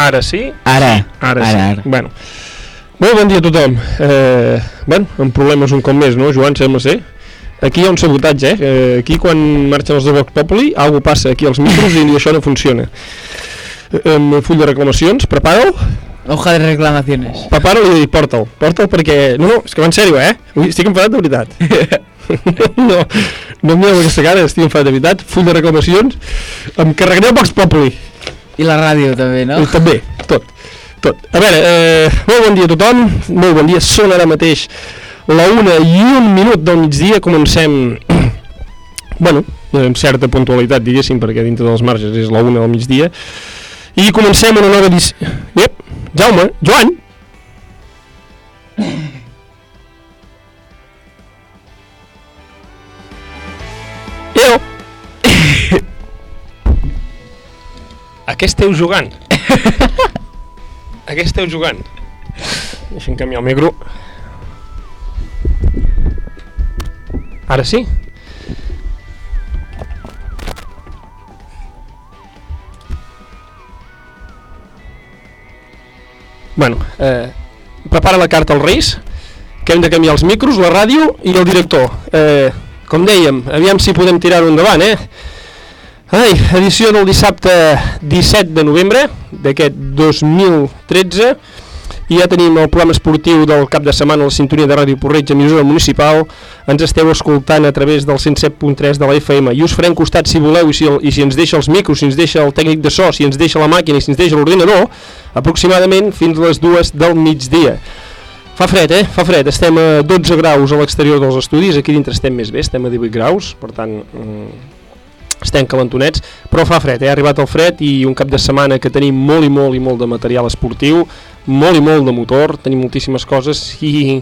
Ara sí? Ara. Ara, Ara, sí. ara. Bueno. Molt bon dia a tothom. Eh, bueno, amb problemes un cop més, no, Joan, sembla ser? Aquí hi ha un sabotatge, eh? eh aquí quan marxen els de Vox Populi, alguna passa aquí als micros i això no funciona. Eh, amb el full de reclamacions, prepara-ho, Hoja de reclamaciones. prepara-ho i porta'l. Porta'l perquè... No, no, és que va en sèrio, eh? Estic enfadat de veritat. no, no em mireu aquesta cara, estic enfadat de veritat. Full de reclamacions, em carregaré el Vox Populi. I la ràdio també, no? No? També, tot, tot. A veure, eh, molt bon dia a tothom, molt bon dia, són ara mateix la una i un minut del migdia, comencem, bueno, amb certa puntualitat, diguéssim, perquè dintre dels marges és la una del migdia, i comencem una nova edició... Ep, Jaume, Joan! A què esteu jugant? A què esteu jugant? Deixa'm canviar el micro. Ara sí? Bueno, eh, prepara la carta als Reis, que hem de canviar els micros, la ràdio i el director. Eh, com dèiem, aviam si podem tirar-ho endavant, eh? Ai, edició del dissabte 17 de novembre d'aquest 2013 i ja tenim el programa esportiu del cap de setmana a la sintonia de Ràdio Porreig, emissora municipal. Ens esteu escoltant a través del 107.3 de la FM i us farem costat si voleu i si, el, i si ens deixa els micros, si ens deixa el tècnic de so, si ens deixa la màquina i si ens deixa l'ordinador, aproximadament fins a les dues del migdia. Fa fred, eh? Fa fred. Estem a 12 graus a l'exterior dels estudis, aquí dintre estem més bé, estem a 18 graus, per tant, mm, estem calentonets, però fa fred, eh? ha arribat el fred i un cap de setmana que tenim molt i molt i molt de material esportiu, molt i molt de motor, tenim moltíssimes coses i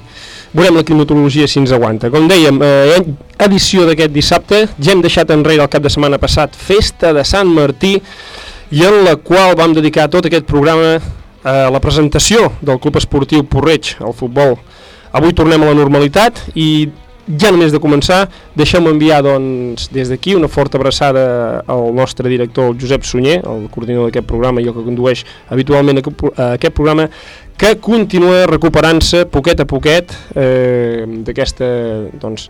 veurem la climatologia si ens aguanta. Com dèiem, eh, edició d'aquest dissabte, ja hem deixat enrere el cap de setmana passat Festa de Sant Martí i en la qual vam dedicar tot aquest programa a la presentació del Club Esportiu Porreig, el futbol. Avui tornem a la normalitat i ja només de començar, deixem enviar doncs, des d'aquí una forta abraçada al nostre director el Josep Sunyer, el coordinador d'aquest programa i el que condueix habitualment eh, aquest programa, que continua recuperant-se poquet a poquet eh, d'aquesta doncs,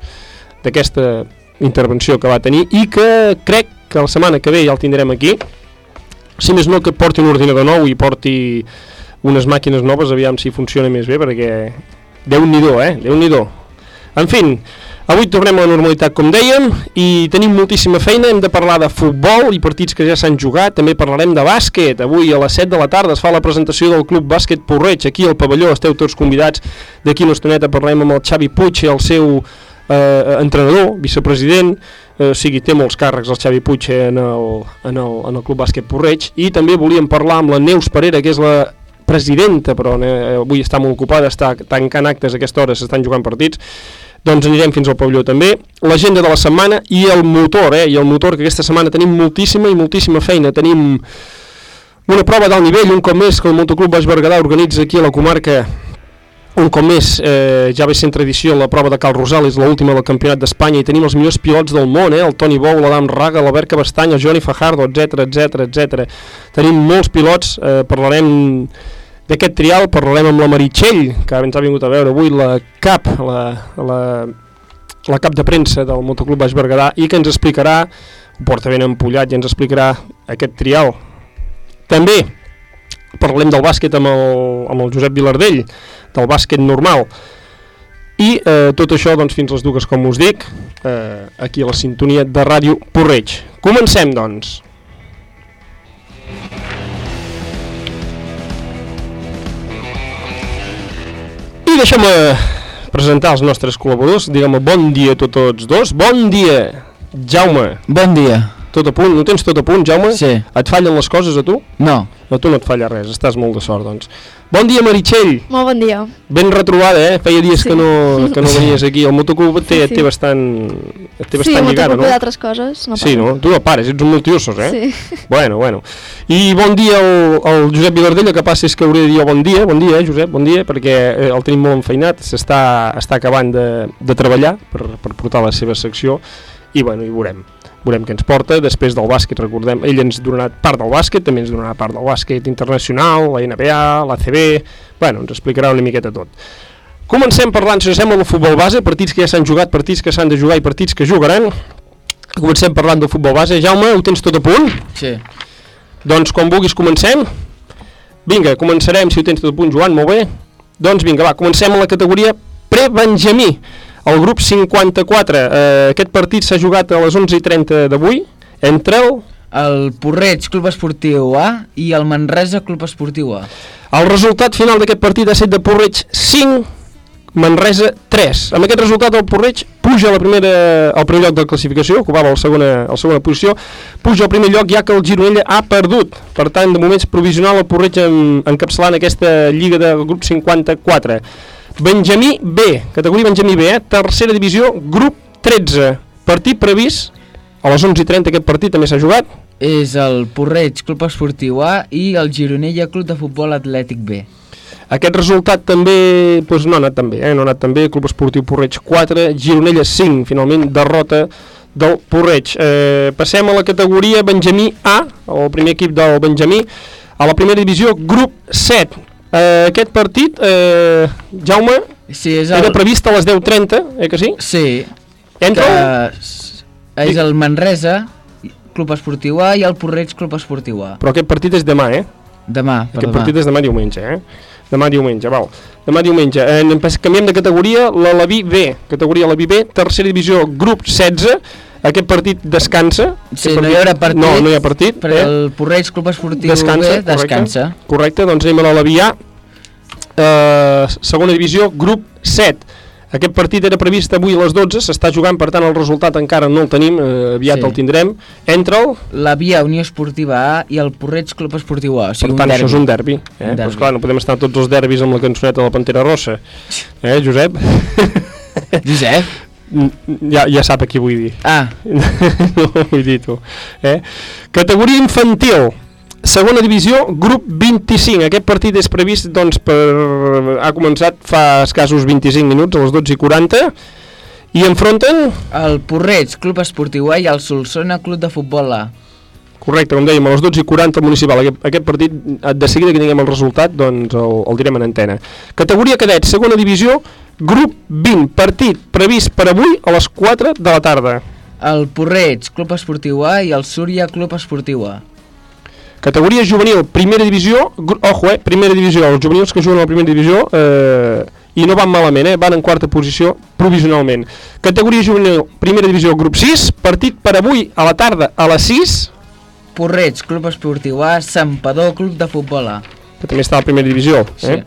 intervenció que va tenir i que crec que la setmana que ve ja el tindrem aquí si més no que porti un ordinador nou i porti unes màquines noves aviam si funciona més bé perquè Déu-n'hi-do, eh? Déu-n'hi-do. En fi, avui tornem a la normalitat com dèiem i tenim moltíssima feina, hem de parlar de futbol i partits que ja s'han jugat, també parlarem de bàsquet, avui a les 7 de la tarda es fa la presentació del Club Bàsquet Porreig, aquí al pavelló, esteu tots convidats, d'aquí una estoneta parlarem amb el Xavi Puig, el seu eh, entrenador, vicepresident, eh, o sigui, té molts càrrecs el Xavi Puig en el, en el, en el Club Bàsquet Porreig. I també volíem parlar amb la Neus Parera, que és la presidenta, però eh, avui està molt ocupada, està tancant actes a aquesta hora, s'estan jugant partits, doncs anirem fins al pavelló també. L'agenda de la setmana i el motor, eh? I el motor, que aquesta setmana tenim moltíssima i moltíssima feina. Tenim una prova d'alt nivell, un cop més, que el Motoclub Baix Berguedà organitza aquí a la comarca un cop més, eh, ja ve sent tradició la prova de Cal Rosal, és l'última del Campionat d'Espanya i tenim els millors pilots del món, eh? el Toni Bou, l'Adam Raga, l'Albert Cabestany, el Johnny Fajardo, etc etc etc. Tenim molts pilots, eh, parlarem d'aquest trial, parlarem amb la Meritxell, que ens ha vingut a veure avui la cap, la, la, la cap de premsa del Motoclub Baix Berguedà i que ens explicarà, ho porta ben empullat i ens explicarà aquest trial. També parlem del bàsquet amb el, amb el Josep Vilardell, del bàsquet normal. I eh, tot això doncs, fins les dues, com us dic, eh, aquí a la sintonia de Ràdio Porreig. Comencem, doncs. I deixem-me presentar els nostres col·laboradors. Diguem-me bon dia a tots dos. Bon dia, Jaume. Bon dia. Tot a punt? No tens tot a punt, Jaume? Sí. Et fallen les coses a tu? No. A tu no et falla res, estàs molt de sort, doncs. Bon dia, Meritxell. Molt bon dia. Ben retrobada, eh? Feia dies Sí. que, no, que no venies aquí. El motoclub té, Sí, sí. té bastant, té sí, bastant lligada, no? no? d'altres coses. No Sí, no? Tu no pares, ets un multiusos, eh? Sí. Bueno, bueno. I bon dia al, al Josep Vilardell, el que passa és que hauré de dir bon dia, bon dia, eh, Josep, bon dia, perquè eh, el tenim molt enfeinat, s'està està acabant de, de treballar per, per portar la seva secció i, bueno, i veurem. Veurem què ens porta, després del bàsquet, recordem, ell ens donarà part del bàsquet, també ens donarà part del bàsquet internacional, la NBA, l'ACB, bueno, ens explicarà una miqueta tot. Comencem parlant, si us sembla, del futbol base, partits que ja s'han jugat, partits que s'han de jugar i partits que jugaran. Comencem parlant del futbol base. Jaume, ho tens tot a punt? Sí. Doncs quan vulguis comencem. Vinga, començarem, si ho tens tot a punt, Joan, molt bé. Doncs vinga, va, comencem a la categoria pre-Benjamí. El grup 54, eh, aquest partit s'ha jugat a les 11.30 d'avui, entre el... El Porreig Club Esportiu A i el Manresa Club Esportiu A. El resultat final d'aquest partit ha estat de Porreig 5, Manresa 3. Amb aquest resultat el Porreig puja a la primera, al primer lloc de la classificació, ocupava la segona, la segona posició, puja al primer lloc ja que el Gironella ha perdut. Per tant, de moment és provisional el Porreig en, encapçalant aquesta lliga del grup 54. Benjamí B, categoria Benjamí B, eh? tercera divisió, grup 13. Partit previst, a les 11.30 aquest partit també s'ha jugat, És el Porreig Club Esportiu A i el Gironella Club de Futbol Atlètic B. Aquest resultat també doncs no ha anat tan bé, eh? no ha anat tan bé, Club Esportiu Porreig 4, Gironella 5, finalment derrota del Porreig. Eh, passem a la categoria Benjamí A, el primer equip del Benjamí, a la primera divisió, grup 7. Eh, aquest partit, eh, Jaume, Sí, és era el... previst a les 10.30, eh que sí? Sí, Entra que és el Manresa Club Esportiu A i el Porreig Club Esportiu A. Però aquest partit és demà, eh? Demà, per Aquest demà. partit és demà diumenge, eh? Demà diumenge, val. Demà diumenge. Eh, canviem de categoria, la Laví B. Categoria Laví B, tercera divisió, grup 16. Aquest partit descansa. Sí, Aquest no hi haurà partit, No, no hi ha partit. Perquè eh? el Porreig Club Esportiu Descansa, B descansa. Correcte, doncs anem a la Laví A. Eh, segona divisió, grup 7. Aquest partit era previst avui a les 12, s'està jugant, per tant el resultat encara no el tenim, eh, aviat Sí. el tindrem. Entra el La Via Unió Esportiva A i el Porreig Club Esportiu A. O sigui, per tant, un això és un derbi. Eh? Un derbi. Pues clar, no podem estar tots els derbis amb la cançoneta de la Pantera Rossa. Eh, Josep? Josep? Ja, ja sap a qui vull dir. Ah, no vull dir tu. Eh? Categoria infantil. Segona divisió, grup 25. Aquest partit és previst, doncs, per... ha començat fa escassos 25 minuts, a les 12 i 40, i enfronten, el Porreig Club Esportiu A i el Solsona Club de Futbol A. correcte, com dèiem, a les 12 i 40 al municipal. Aquest, aquest partit, eh, de seguida que tinguem el resultat, doncs el, el direm en antena. Categoria cadet, segona divisió, grup 20. Partit previst per avui a les 4 de la tarda. El Porreig Club Esportiu A i el Súria Club Esportiu A. Categoria juvenil, primera divisió, ojo, eh, primera divisió, els juvenils que juguen a la primera divisió eh, i no van malament, eh, van en quarta posició provisionalment. Categoria juvenil, primera divisió, grup 6, partit per avui a la tarda a les 6, Porreig Club Esportiu A, Sampador Club de Futbol A. que també està a la primera divisió, Sí. eh?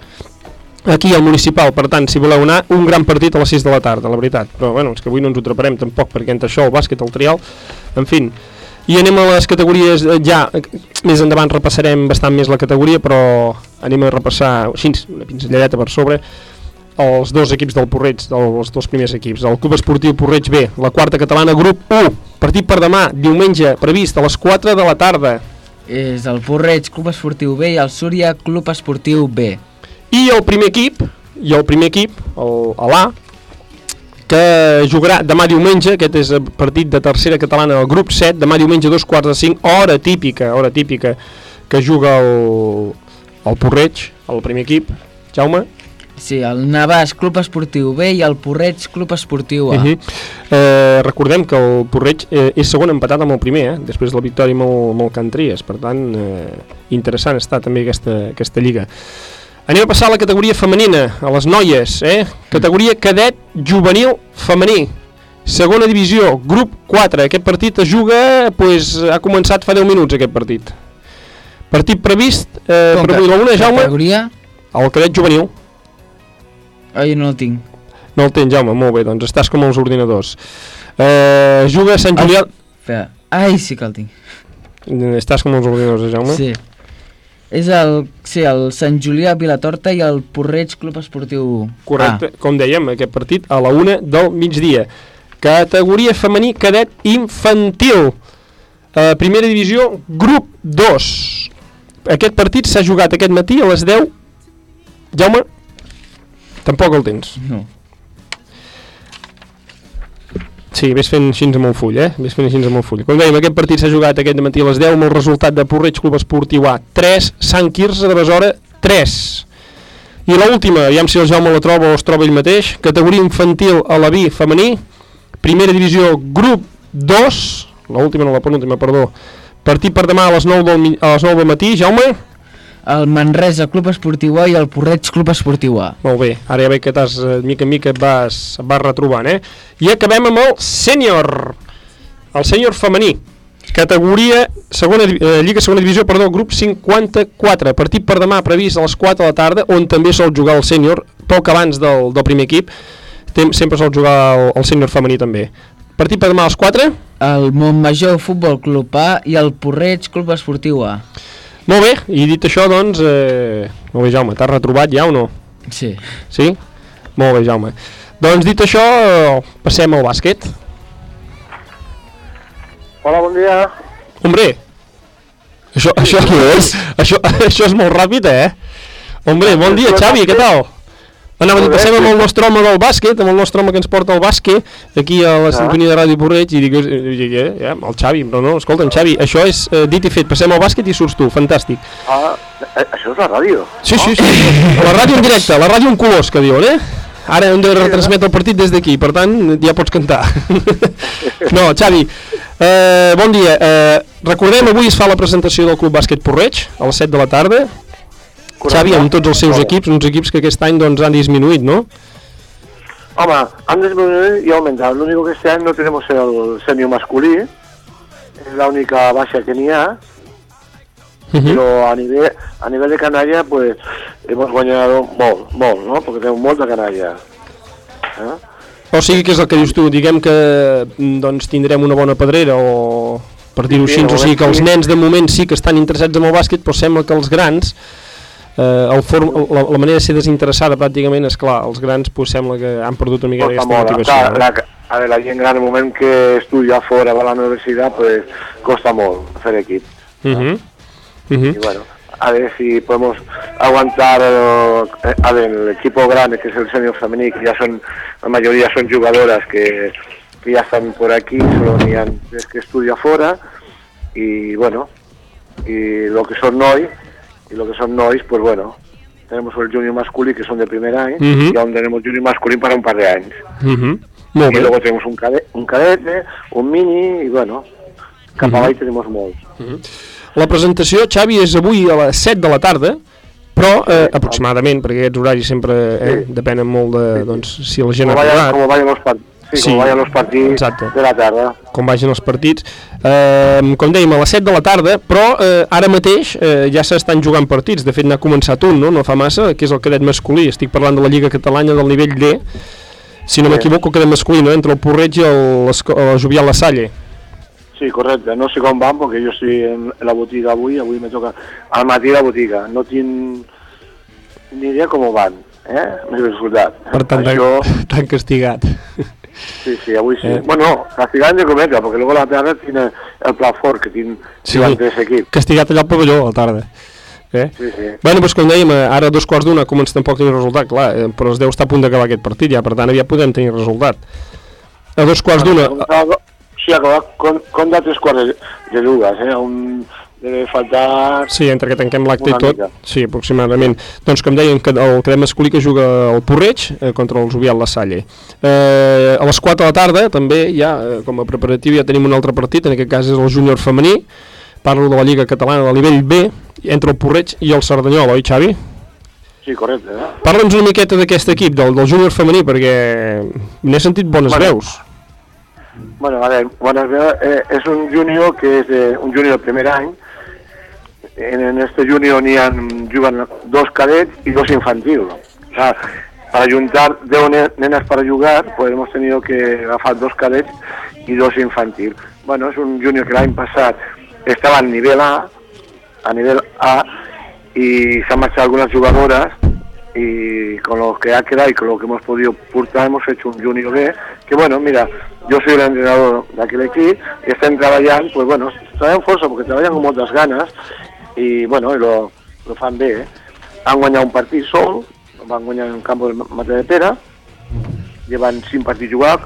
aquí al municipal, per tant, si voleu anar, un gran partit a les 6 de la tarda, la veritat. Però bueno, és que avui no ens ho atraparem tampoc, perquè entre això, el bàsquet, el trial, en fin. I anem a les categories, eh, ja, eh, més endavant repassarem bastant més la categoria, però anem a repassar, així, una pinzelladeta per sobre, els dos equips del Porreig, dels dos primers equips. El Club Esportiu Porreig B, la quarta catalana, grup 1, partit per demà, diumenge, previst a les 4 de la tarda. És el Porreig Club Esportiu B i el Súria Club Esportiu B. I el primer equip, i el primer equip, l'A, que jugarà demà diumenge, aquest és el partit de tercera catalana del grup 7, demà diumenge dos quarts de 5, hora típica, hora típica, que juga el, el Porreig, el primer equip. Jaume? Sí, el Navàs Club Esportiu B i el Porreig Club Esportiu A. Uh -huh. eh, recordem que el Porreig eh, és segon empatat amb el primer, eh? després de la victòria amb el, amb el Cantries, per tant, eh, interessant està també aquesta, aquesta lliga. Anem a passar a la categoria femenina, a les noies, eh? categoria cadet juvenil femení. Segona divisió, grup 4. Aquest partit es juga, pues, ha començat fa 10 minuts aquest partit. Partit previst eh, per una, Jaume, Categoria? el cadet juvenil. Ah, jo no el tinc. No el tens, Jaume, molt bé, doncs estàs com els ordinadors. Eh, juga a Sant Ah. Julià... Espera. Ai, sí que el tinc. Estàs com els ordinadors, eh, Jaume? Sí. És el, sí, el Sant Julià Vilatorta i el Porreig Club Esportiu Correcte, com dèiem, aquest partit a la una del migdia. Categoria femení cadet infantil. Eh, primera divisió, grup 2. Aquest partit s'ha jugat aquest matí a les 10. Jaume, tampoc el tens. No. Sí, vés fent així amb el full, eh? Vés fent així amb el full. Com dèiem, aquest partit s'ha jugat aquest matí a les 10 amb el resultat de Porreig Club Esportiu A 3, Sant Quirze de Besora 3. I l'última, aviam si el Jaume la troba o es troba ell mateix, categoria infantil a la B femení, primera divisió grup 2, l'última no la penúltima, perdó, partit per demà a les 9 del, a les 9 del matí, Jaume? El Manresa Club Esportiu A i el Porreig Club Esportiu A. Molt bé, ara ja veig que t'has, eh, mica en mica et vas, et vas retrobant, eh? I acabem amb el sènior, el sènior femení, categoria segona, eh, Lliga Segona Divisió, perdó, grup 54, partit per demà previst a les 4 de la tarda, on també sol jugar el sènior, poc abans del, del primer equip, Tem, sempre sol jugar el, el sènior femení també. Partit per demà a les 4? El Montmajor Futbol Club A i el Porreig Club Esportiu A. Molt bé, i dit això, doncs, eh, molt bé, Jaume, t'has retrobat ja o no? Sí. Sí? Molt bé, Jaume. Doncs dit això, passem al bàsquet. Hola, bon dia. Hombre, això, això, és, això, això és molt ràpid, eh? Hombre, bon dia, Xavi, què tal? Anava a dir, passem amb el nostre home del bàsquet, amb el nostre home que ens porta el bàsquet, aquí a la Ah. sintonia de Ràdio Porreig, i dic, eh, dic eh, eh, el Xavi, però no, escolta'm, Xavi, això és eh, dit i fet, passem al bàsquet i surts tu, fantàstic. Ah, això és la ràdio. Sí, sí, sí, la ràdio en directe, la ràdio en colors, que diuen, eh? Ara hem de retransmetre el partit des d'aquí, per tant, ja pots cantar. no, Xavi, eh, bon dia. Eh, recordem, avui es fa la presentació del Club Bàsquet Porreig, a les 7 de la tarda. Xavi, amb tots els seus bé. equips, uns equips que aquest any doncs, han disminuït, no? Home, han disminuido y aumentado. Lo único que este año no tenemos el senior masculí, es la única base que ni ha, Uh -huh. pero a nivel, a nivel de canalla, pues hemos ganado molt, molt, no? Porque tenemos molta canalla. Eh? O sigui que és el que dius tu, diguem que mm, doncs, tindrem una bona pedrera o per dir-ho Sí, així, o sigui que els nens de moment sí que estan interessats en el bàsquet, però sembla que els grans eh, el form, la, la manera de ser desinteressada pràcticament és clar, els grans pues, sembla que han perdut una mica aquesta motivació. Clar, no? la, a ver, la gent gran, el moment que estudia fora de la universitat, pues costa molt fer equip. Uh -huh. Uh -huh. bueno, a ver si podemos aguantar eh, a ver, el equipo grande que es el senior femenil, que ya son, la mayoría son jugadoras que, que ya están por aquí, solo tenían es que estudia fuera y bueno, y lo que son nois, y lo que son nois, pues bueno, tenemos el junior masculí que son de primer año Ujú. y aún tenemos junior masculí para un par de años. Uh -huh. Molt Y bé. luego tenemos un, cade- un cadete, un mini y bueno, cap avall tenemos molts. La presentació, Xavi, és avui a les 7 de la tarda, però eh, aproximadament, perquè aquests horaris sempre eh, Sí. depenen molt de doncs, si la gent vayan, arribat. como vayan los partidos. Sí, Sí, como vayan los partidos exacto. de la tarde. com vagin els partits. Eh, com dèiem, a les 7 de la tarda, però eh, ara mateix eh, ja s'estan jugant partits. De fet, n'ha començat un, no? no fa massa, que és el cadet masculí. Estic parlant de la Lliga Catalana del nivell D. Si no Sí. m'equivoco, cadet masculí, no? entre el Porreig i el, el Jovial La Salle. Sí, correcte. No sé com van, perquè jo estic en la botiga avui, avui me toca al matí la botiga. No tinc ni idea com van, eh? M'he resultat. Per tant, Això, tan castigat. Sí, sí, avui sí. Eh. Bueno, castigant de cometa, perquè luego la tarda tiene el pla fort, que tinc Sí. sí. tres equips. Castigat allà al pavelló a la tarda. Eh? Sí, sí. Bueno, doncs com dèiem, eh, ara a dos quarts d'una comença tampoc tenir resultat, clar, eh, però es deu estar a punt d'acabar aquest partit ja, per tant aviat podem tenir resultat. A dos quarts d'una, Sí, acabar con, con de tres quarts de, de dues, eh? Un, debe faltar... sí, entre que tanquem l'acte i Una tot, mica. sí, aproximadament. Doncs com dèiem, que el cadet masculí que juga el Porreig eh, contra el Jovial La Salle. Eh, a les 4 de la tarda, també, ja, eh, com a preparatiu, ja tenim un altre partit, en aquest cas és el júnior femení, parlo de la Lliga Catalana del nivell B, entre el Porreig i el Cerdanyol, oi Xavi? Sí, correcte, eh? Parla'ns una miqueta d'aquest equip, del, del júnior femení, perquè n'he sentit bones Bueno. veus. Bueno, a ver, bueno, eh, es un junior que de, un junior de primer año. En, en este junior ni han, juguen dos cadets y dos infantiles. O sea, para juntar 10 ne- nenas para jugar, pues hemos tenido que agafar dos cadets y dos infantiles. Bueno, es un junior que el año pasado estaba al nivel A, a nivel A, y se han marchado algunas jugadoras y con lo que ha quedado y con lo que hemos podido portar hemos hecho un Junior B que bueno, mira, yo soy el entrenador de aquel equipo y están trabajando, pues bueno, trabajan fuerza porque trabajan con muchas ganas y bueno, y lo, lo fan bé, eh? Han guanyat un partit sol, van guanyar en campo del Mate de Pera, llevan cinc partits jugats,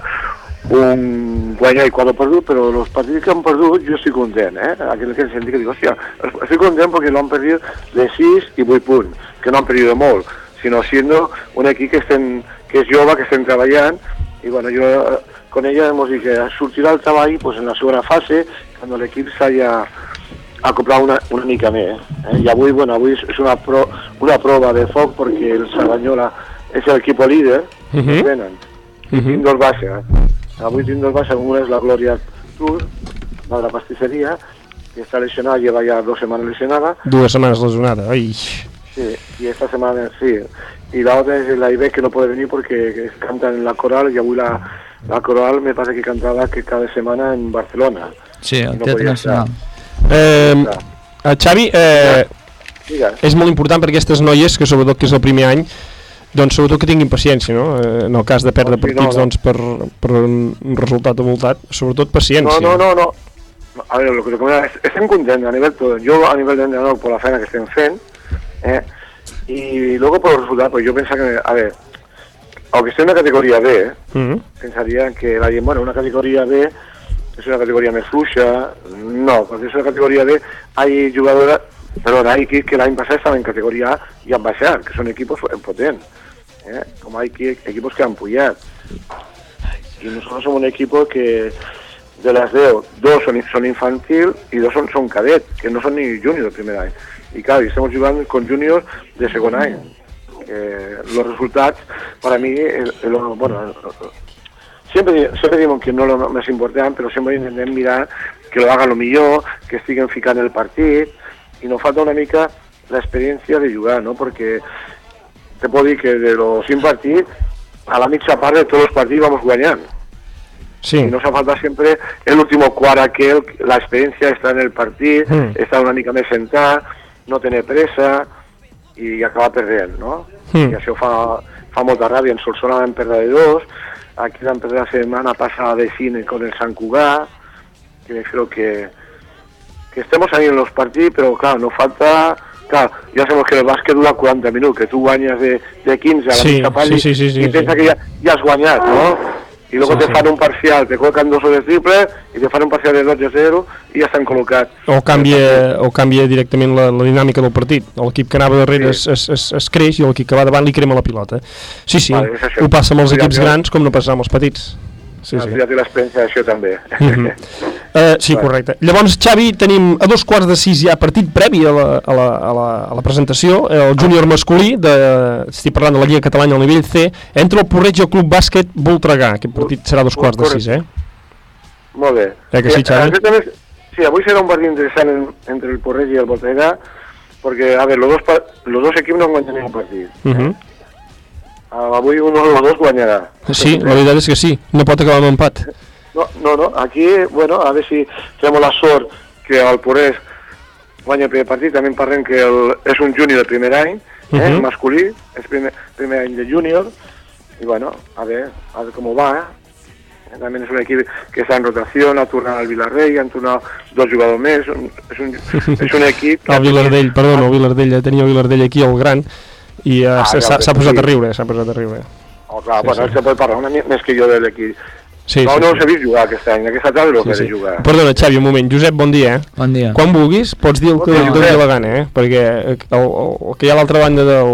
un guanyar i quatre perdut, però els partits que han perdut jo estic content, eh? Aquell que sentit que dic, hòstia, estic content perquè l'han perdut de 6 i 8 punts, que no han perdut molt, sinó siendo un equip que, estem, que és jove, que estem treballant, i bueno, jo eh, con ella hemos dit que sortirà el treball pues, en la segona fase, quan l'equip s'hagi acoplat una, una mica més. Eh? I avui, bueno, avui és una, pro, una prova de foc perquè el Cerdanyola és l'equip líder, uh Mhm. -huh. tenen, Uh -huh. tinc dos baixes. Avui tinc dos baixes, una és la Glòria Tour, la de la pastisseria, que està lesionada, lleva ja dos setmanes lesionada, Dues setmanes lesionada. Ai. sí, y esta semana sí. Y la otra es la IB que no puede venir porque que cantan en la coral y avui la, la coral me pasa que cantaba que cada semana en Barcelona. Sí, el No Teatre Nacional. Eh, eh, Xavi, eh, Digues. és molt important per aquestes noies, que sobretot que és el primer any, doncs sobretot que tinguin paciència, no? Eh, en el cas de perdre Oh, sí, no, partits no. doncs, per, per un resultat avoltat, sobretot No, paciència. no, no, no. A ver, lo que comento, es- estem contents a nivel todo. Yo a nivel de entrenador por la faena que estem fent, eh, y luego por los resultados, pues yo pensaba que, a ver, aunque esté en una categoría B, Mhm. pensaría que la bueno, una categoría B es una categoría más fluja, no, porque es una categoría B, hay jugadoras, perdón, hay equipos que el año pasado estaban en categoría A y han baixat, que son equipos potentes, ¿eh? como hay equi- equipos que han puyat. Y nosotros somos un equipo que de las DEO, dos son, son infantil y dos son, son cadet, que no son ni junior el primer año. Y claro, y estamos jugando con juniors de segundo año. Eh, los resultados, para mí, el- el- bueno, el- siempre, siempre digo que no lo més important, però sempre intentem mirar que lo hagan lo millor, que estiguen ficant el partit, i no falta una mica l'experiència de jugar, no? Perquè te puedo dir que de los 100 partits, a la mitja part de tots els partits vamos guanyant. Sí. Y nos hace falta siempre el último cuar aquel, la experiencia está en el partido, Mm. estar una mica més sentat, no tener pressa i acabar perdent, no? Mm. I això fa, fa molta ràbia. En Solsona vam perdre de dos, aquí perdre la setmana passada de cine con el Sant Cugat, que creo que, que estemos ahí en los partidos, pero claro, nos falta... Claro, ya sabemos que el bàsquet dura 40 minuts, que tu guanyes de, de 15 a la Sí, mitja part sí, sí, sí, sí, i pensa sí. que ja, ja has guanyat, no? Y luego Sí, te fan un parcial, te colocan dos o de triple y te fan un parcial de 12 a 0 i ja estan col·locats. O canvia, o canvia directament la, la dinàmica del partit. L'equip que anava darrere es, Sí. es, es, es creix i l'equip que va davant li crema la pilota. Sí, sí, Vale, ho passa amb els equips grans com no passa amb els petits. Sí, sí. Ja té l'experiència d'això també. Mhm. Eh, sí, Vale. correcte. Llavors, Xavi, tenim a dos quarts de sis ja partit previ a la, a la, a la, a la presentació, eh, el júnior masculí, de, estic parlant de la Lliga Catalana al nivell C, entre el Porreig i el Club Bàsquet Voltregà. Aquest partit serà a dos quarts de sis, eh? Molt bé. Eh que sí, Xavi? Exactament, sí, avui serà un partit interessant en, entre el Porreig i el Voltregà, porque, a ver, los dos, los dos equipos no guanyen ningún partit. Uh -huh. Ah, Avui uno de los dos guanyarà. Sí, la veritat és que sí, no pot acabar amb empat. No, no, no, aquí, bueno, a ver si tenemos la sort que el Porès guanya el primer partit, també parlem que el, és un júnior de primer any, eh, Mhm. masculí, és primer, primer any de júnior, i bueno, a ver, a ver cómo va, eh. També és un equip que està en rotació, ha tornat al Vilarrey, han tornat dos jugadors més, un, és, un, és un equip... que- El Vilardell, perdona, el Vilardell, ja tenia el Vilardell aquí, el gran, i eh, Ah, s'ha posat sí. a riure, s'ha posat a riure. Oh, clar, Sí, bueno, sí. és que pot parlar una mica més que jo de l'equip. Sí, no, sí, no sí. els he vist jugar aquest any, aquesta tarda no Sí, sí, jugar. Perdona, Xavi, un moment. Josep, bon dia, eh? Bon dia. Quan vulguis, pots dir el que Bon doni la gana, eh? Perquè el, el, el que hi ha a l'altra banda del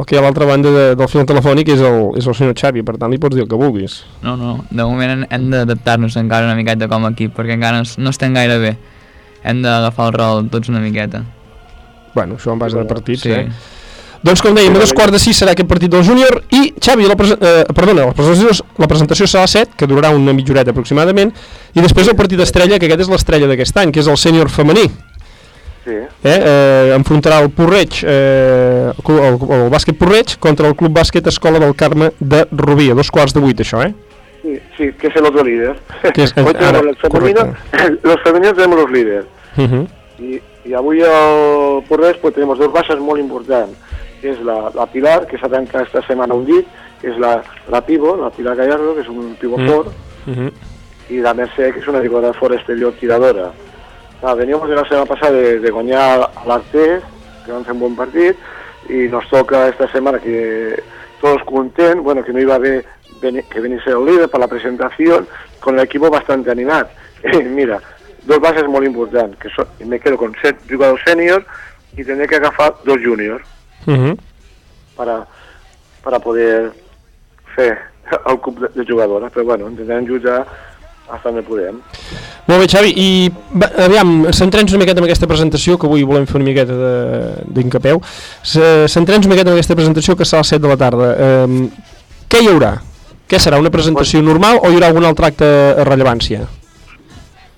el que hi ha a l'altra banda de, del fil telefònic és el, és el senyor Xavi, per tant li pots dir el que vulguis. No, no, de moment hem- d'adaptar-nos encara una miqueta com a equip, perquè encara no, no estem gaire bé. Hem d'agafar el rol tots una miqueta. Bueno, això en base de partits, Sí. eh? Doncs com dèiem, a dos quarts de sis serà aquest partit del júnior i Xavi, la, prese eh, perdona, la presentació, la presentació serà a 7, que durarà una mitja horeta aproximadament, i després el partit estrella, que aquest és l'estrella d'aquest any, que és el sènior femení. Sí. Eh? Eh, enfrontarà el Porreig, eh, el, el, el bàsquet Porreig contra el Club Bàsquet Escola del Carme de Rubí, a dos quarts de vuit, això, eh? Sí, sí, que es el otro líder. Que es- Hoy ahora, los femeninos, los femeninos tenemos los líderes. Uh -huh. Y, y avui al Porres pues, tenemos dos bases molt importants, que és la, la Pilar, que s'ha tancat esta setmana un dit, que és la, la Pivo, la Pilar Gallardo, que és un pivot Mm. -huh. i la Mercè, que és una jugadora fort exterior tiradora. Ah, veníamos de la setmana passada de, de guanyar a l'Artés, que fer un bon partit, i nos toca esta setmana que tots content, bueno, que no hi va haver ven- que viene a ser el líder para la presentación, con el equipo bastante animado. Mira, dos bases muy importantes, que son, me quedo con set jugadors sèniors y tendré que agafar dos juniors Uh -huh. para, para poder fer el club de, de jugadores, però bueno, intentarem jutjar fins on podem. Molt bé, Xavi, i va, aviam, centrem-nos una miqueta en aquesta presentació, que avui volem fer una miqueta de- d'incapeu. Centrem-nos una miqueta en aquesta presentació que serà a les 7 de la tarda. Um, què hi haurà? Què serà, una presentació normal o hi haurà algun altre acte a rellevància?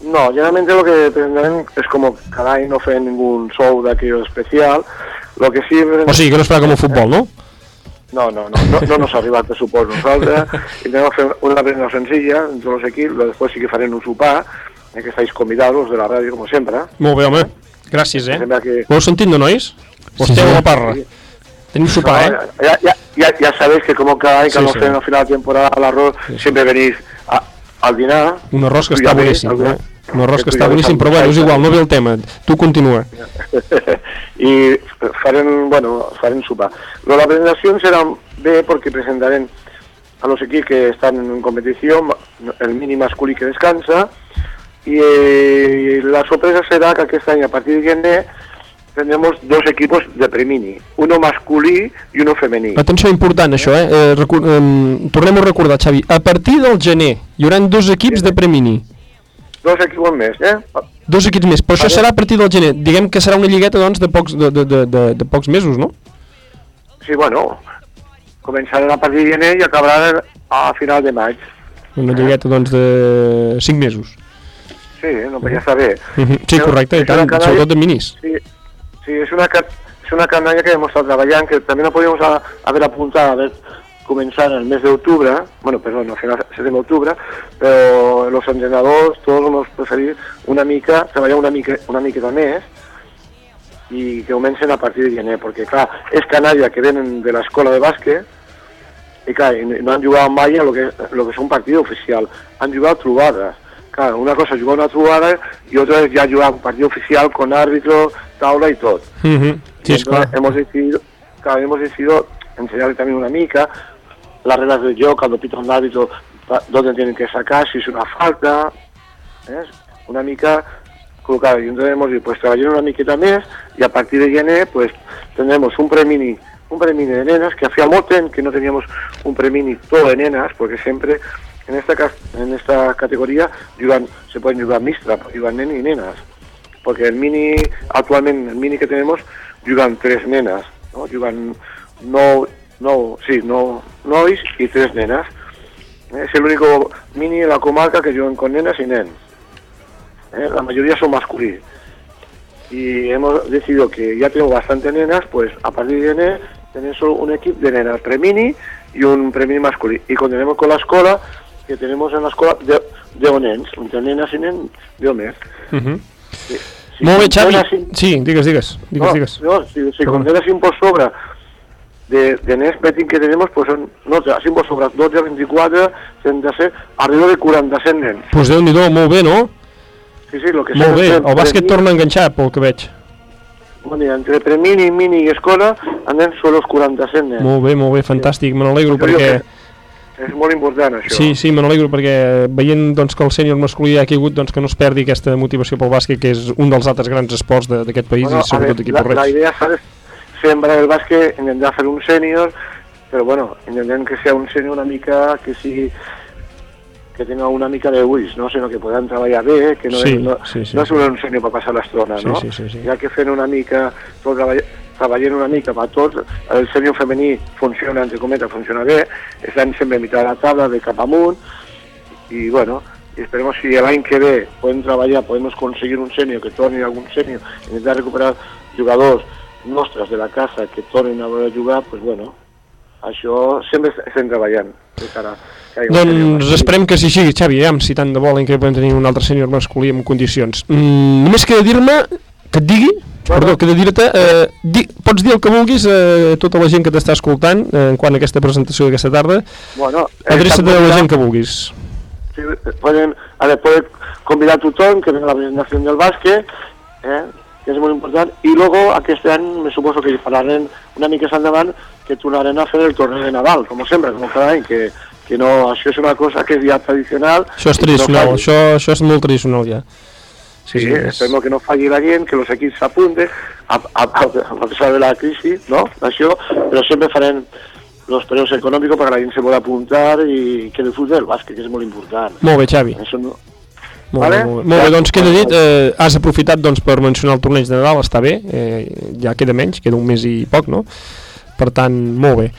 No, generalmente lo que presentarem es como cada any no fem ningún show d'aquello especial, lo que sí... O sigui, que no es farà com el futbol, no? No, no, no, no, no nos ha arribat el pressupost nosaltres, intentarem fer una presentació senzilla en tots els equips, després sí que farem un sopar, eh, que estáis convidados de la ràdio, com sempre. Molt bé, home. Gràcies, eh? Que... Ho heu sentit, no, nois? Ho Sí, esteu sí. a la parra. Tenim sopar, eh? Ya, ya, ya, ya sabéis que como cada año Sí, que nos sí. hacen al final de temporada al arroz, siempre venís a- al dinar. Un arròs que ja boníssim, el- eh? Un arròs que està boníssim, però bueno, és igual, no ve el tema. Tu continua. I farem, bueno, farem sopar. Lo, la presentació serà bé perquè presentarem a los equipos que están en competición, el mini masculí que descansa, y eh, la sorpresa será que aquest any, a partir de gener, tendremos dos equipos de premini, uno masculí y uno femení. Atenció, important això, eh? eh recu- em, Tornem a recordar, Xavi. A partir del gener hi haurà dos equips de Premini. Dos equipos més, eh? Dos equips més, però això serà a partir del gener. Diguem que serà una lligueta, doncs, de pocs, de, de, de, de, de pocs mesos, no? Sí, bueno, començaran a partir de gener i acabaran a final de maig. Una lligueta, doncs, de 5 mesos. Sí, no, però ja està bé. Mhm. Sí, correcte, i tant, canalla- sobretot de minis. Sí, sí és, una, és una canalla que hem estat treballant, que també no podíem haver apuntat a començar en el mes d'octubre, bueno, perdón, a final de octubre, però los entrenadors, tots hemos preferit una mica, treballar una mica, una miqueta més, i que comencen a partir de gener, perquè clar, és canalla que venen de l'escola de bàsquet, i clar, i no han jugat mai a lo que, lo que és un partit oficial, han jugat trobades. Clar, una cosa és jugar una trobada i otra es ya jugar un partido oficial con árbitro, taula y todo. Mhm. Sí, Y és clar. entonces hemos decidido, claro, hemos decidido enseñarle también una mica las reglas del juego, cuando pita un árbitro, dónde tienen que sacar, si es una falta, una mica colocada. Y entonces hemos dicho, pues trabajar una miqueta més y a partir de gener, pues tendremos un premini, un premini de nenas, que hacía moten que no teníamos un premini todo de nenas, porque siempre en esta en esta categoría jugan, se pueden jugar mixta, jugan nenes y nenas porque el mini, actualmente el mini que tenemos, jugan tres nenas, ¿no? No, no, sí, no, nois y tres nenas. Es el único mini en la comarca que juegan con nenas y nen. ¿Eh? La mayoría son masculinos. Y hemos decidido que ya tengo bastante nenas, pues a partir de enero tener solo un equipo de nenas premini y un premini masculino. Y continuemos con la escuela, que tenemos en la escuela de, de nens, entre nenas y nen de homes. Mhm. Sí, sí, Molt bé, si Xavi. sin- Sí, digues, digues. Digues, no, digues. no, si, si Perdona. con nenes sin por sobre de, de nens petits que tenemos, pues son, no, sin por sobre 12, 24, 36, alrededor de 47 nens. Doncs pues Déu-n'hi-do, molt bé, no? Sí, sí, lo que Molt bé, el bàsquet torna a enganxar, pel que veig. Bueno, entre premini, mini i escola anden solo els 47 nens. Molt bé, molt bé, fantàstic, me n'alegro perquè... És molt important, això. Sí, sí, me n'alegro perquè veient doncs, que el sènior masculí ha caigut doncs, que no es perdi aquesta motivació pel bàsquet que és un dels altres grans esports d'aquest país Bueno, i sobretot aquí ver, per la, la idea. Sembrar el bàsquet, intentar fer un sènior, però bueno, intentem que sea un sènior una mica que sigui que tenga una mica de ulls, no? sinó que puedan treballar bé, que no, Sí, no, sí, sí, no és un sènior per passar l'estona, Sí, no? sí, sí, sí. Ja que fent una mica, tot treball, treballant una mica per tots, el sènior femení funciona, entre cometes, funciona bé, estan sempre a mitjà de la taula, de cap amunt, i bueno, y esperemos si el año que ve pueden trabajar, podemos conseguir un sènior que torni algun sènior, intentar recuperar jugadors nostres de la casa que tornin a voler jugar, pues bueno, això sempre estem treballant de cara Doncs esperem que sí sigui, Xavi, aviam, si tant de vol que podem tenir un altre sènior masculí en condicions. Mm, només queda dir-me, que et digui, perdó, queda dir-te, eh, di, pots dir el que vulguis a tota la gent que t'està escoltant eh, en quant a aquesta presentació d'aquesta tarda, Bueno, eh, adreça't a la gent que vulguis. Sí, pueden, a ver, puede convidar a tothom que venga a la presentación del básquet, eh, que és molt important, i luego aquest any me suposo que faran una mica endavant que tornarem a fer el torneig de Nadal, com sempre, com cada any, que, que no, això és una cosa que és ja tradicional. Això és no tradicional, falli. això, això és molt tradicional ja. Sí, sí, esperem que no falli la gent, que els equips s'apunten, a, a, a, a pesar de la crisi, no?, d'això, però sempre farem los premios econòmics perquè la gent se pot apuntar i que el futbol del bàsquet, que és molt important. Molt bé, Xavi. Això no... Molt, Vale? bé, molt bé. Molt bé, doncs queda dit, eh, has aprofitat doncs, per mencionar el torneig de Nadal, està bé, eh, ja queda menys, queda un mes i poc, no? Per tant, molt bé.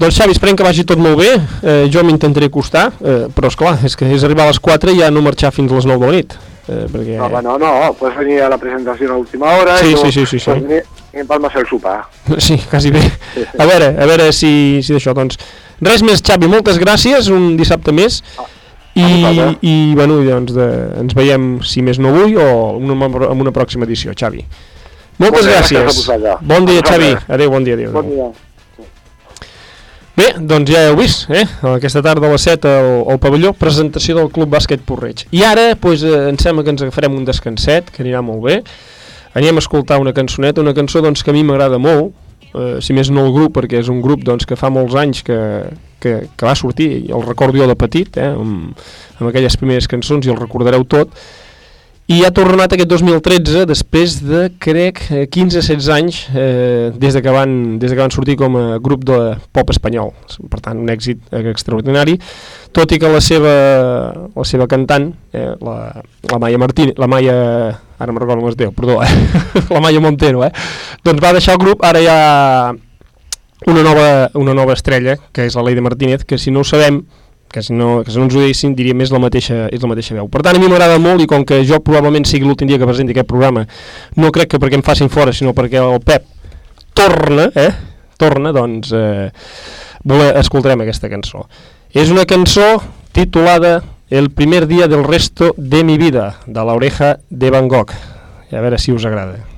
Doncs Xavi, esperem que vagi tot molt bé, eh, jo m'intentaré acostar, eh, però és clar, és que és arribar a les 4 i ja no marxar fins a les 9 de la nit. Eh, perquè... No, no, no, pots venir a la presentació a l'última hora Sí, i sí, sí, sí, sí. pots venir i empalmes el sopar. Sí, quasi bé. A veure, a veure si, si d'això, doncs... Res més, Xavi, moltes gràcies, un dissabte més. I, i bueno, doncs de, ens veiem, si més no avui, o en una, en una pròxima edició, Xavi. Moltes Molt bé, gràcies a gràcies. vosaltres. Bon dia, Xavi. Adéu, bon dia, adéu. Bon dia. Bé, doncs ja heu vist, eh? aquesta tarda a les 7 al, al pavelló, presentació del Club Bàsquet Porreig. I ara, doncs, em sembla que ens agafarem un descanset, que anirà molt bé. Anirem a escoltar una cançoneta, una cançó doncs, que a mi m'agrada molt, eh, si més no el grup, perquè és un grup doncs, que fa molts anys que, que, que va sortir, el recordo jo de petit, eh, amb, amb aquelles primeres cançons, i el recordareu tot, i ha tornat aquest 2013 després de, crec, eh, 15-16 anys eh, des, de que van, des de que van sortir com a grup de pop espanyol. Per tant, un èxit eh, extraordinari, tot i que la seva, la seva cantant, eh, la, la Maia Martínez, la Maia... Ara me'n recordo com es diu, perdó, eh? la Maia Montero, eh? Doncs va deixar el grup, ara ha una nova, una nova estrella, que és la Leida Martínez, que si no ho sabem, que si no, que si no ens ho diguessin diria més la mateixa, és la mateixa veu. Per tant, a mi m'agrada molt i com que jo probablement sigui l'últim dia que presenti aquest programa, no crec que perquè em facin fora, sinó perquè el Pep torna, eh? Torna, doncs eh, voler, escoltarem aquesta cançó. És una cançó titulada El primer dia del resto de mi vida, de la oreja de Van Gogh. A veure si us agrada.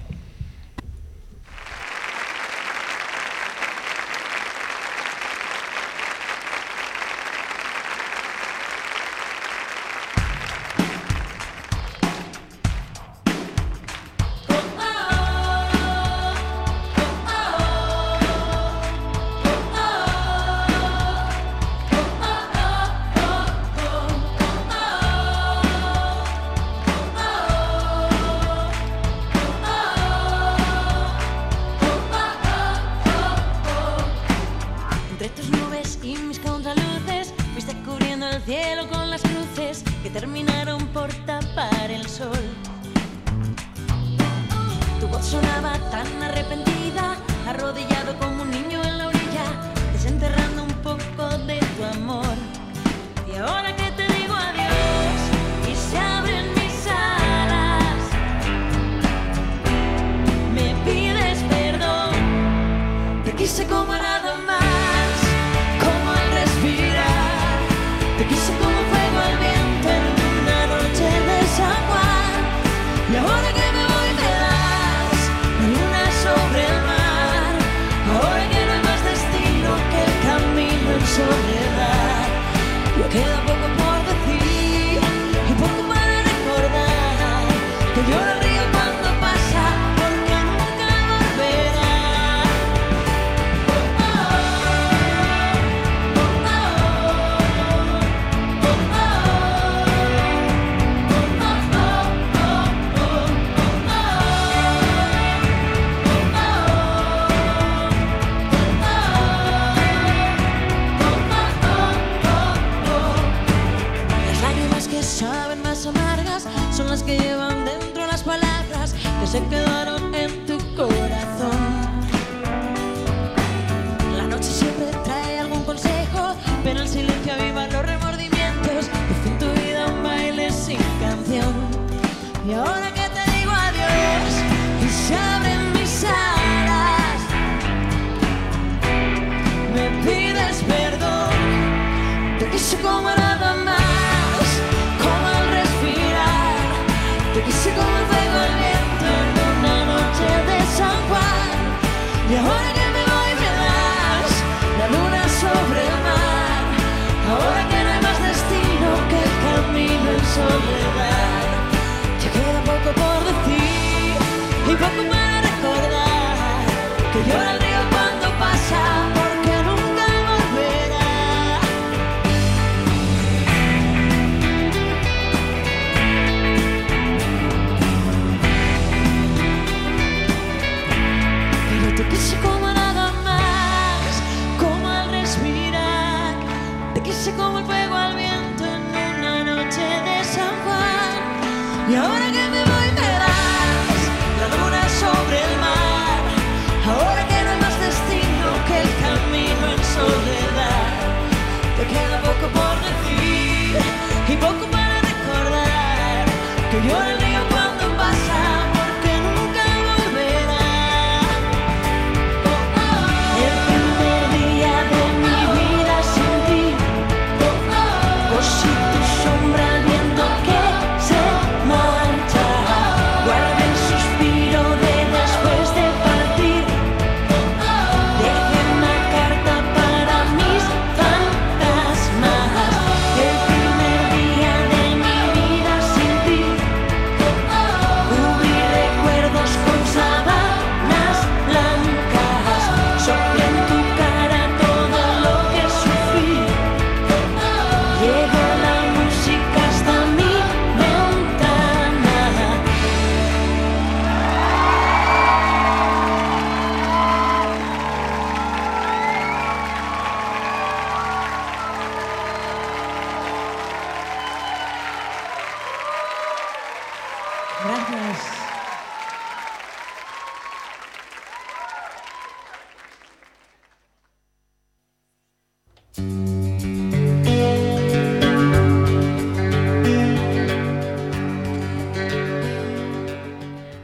Que llevan dentro las palabras que se quedaron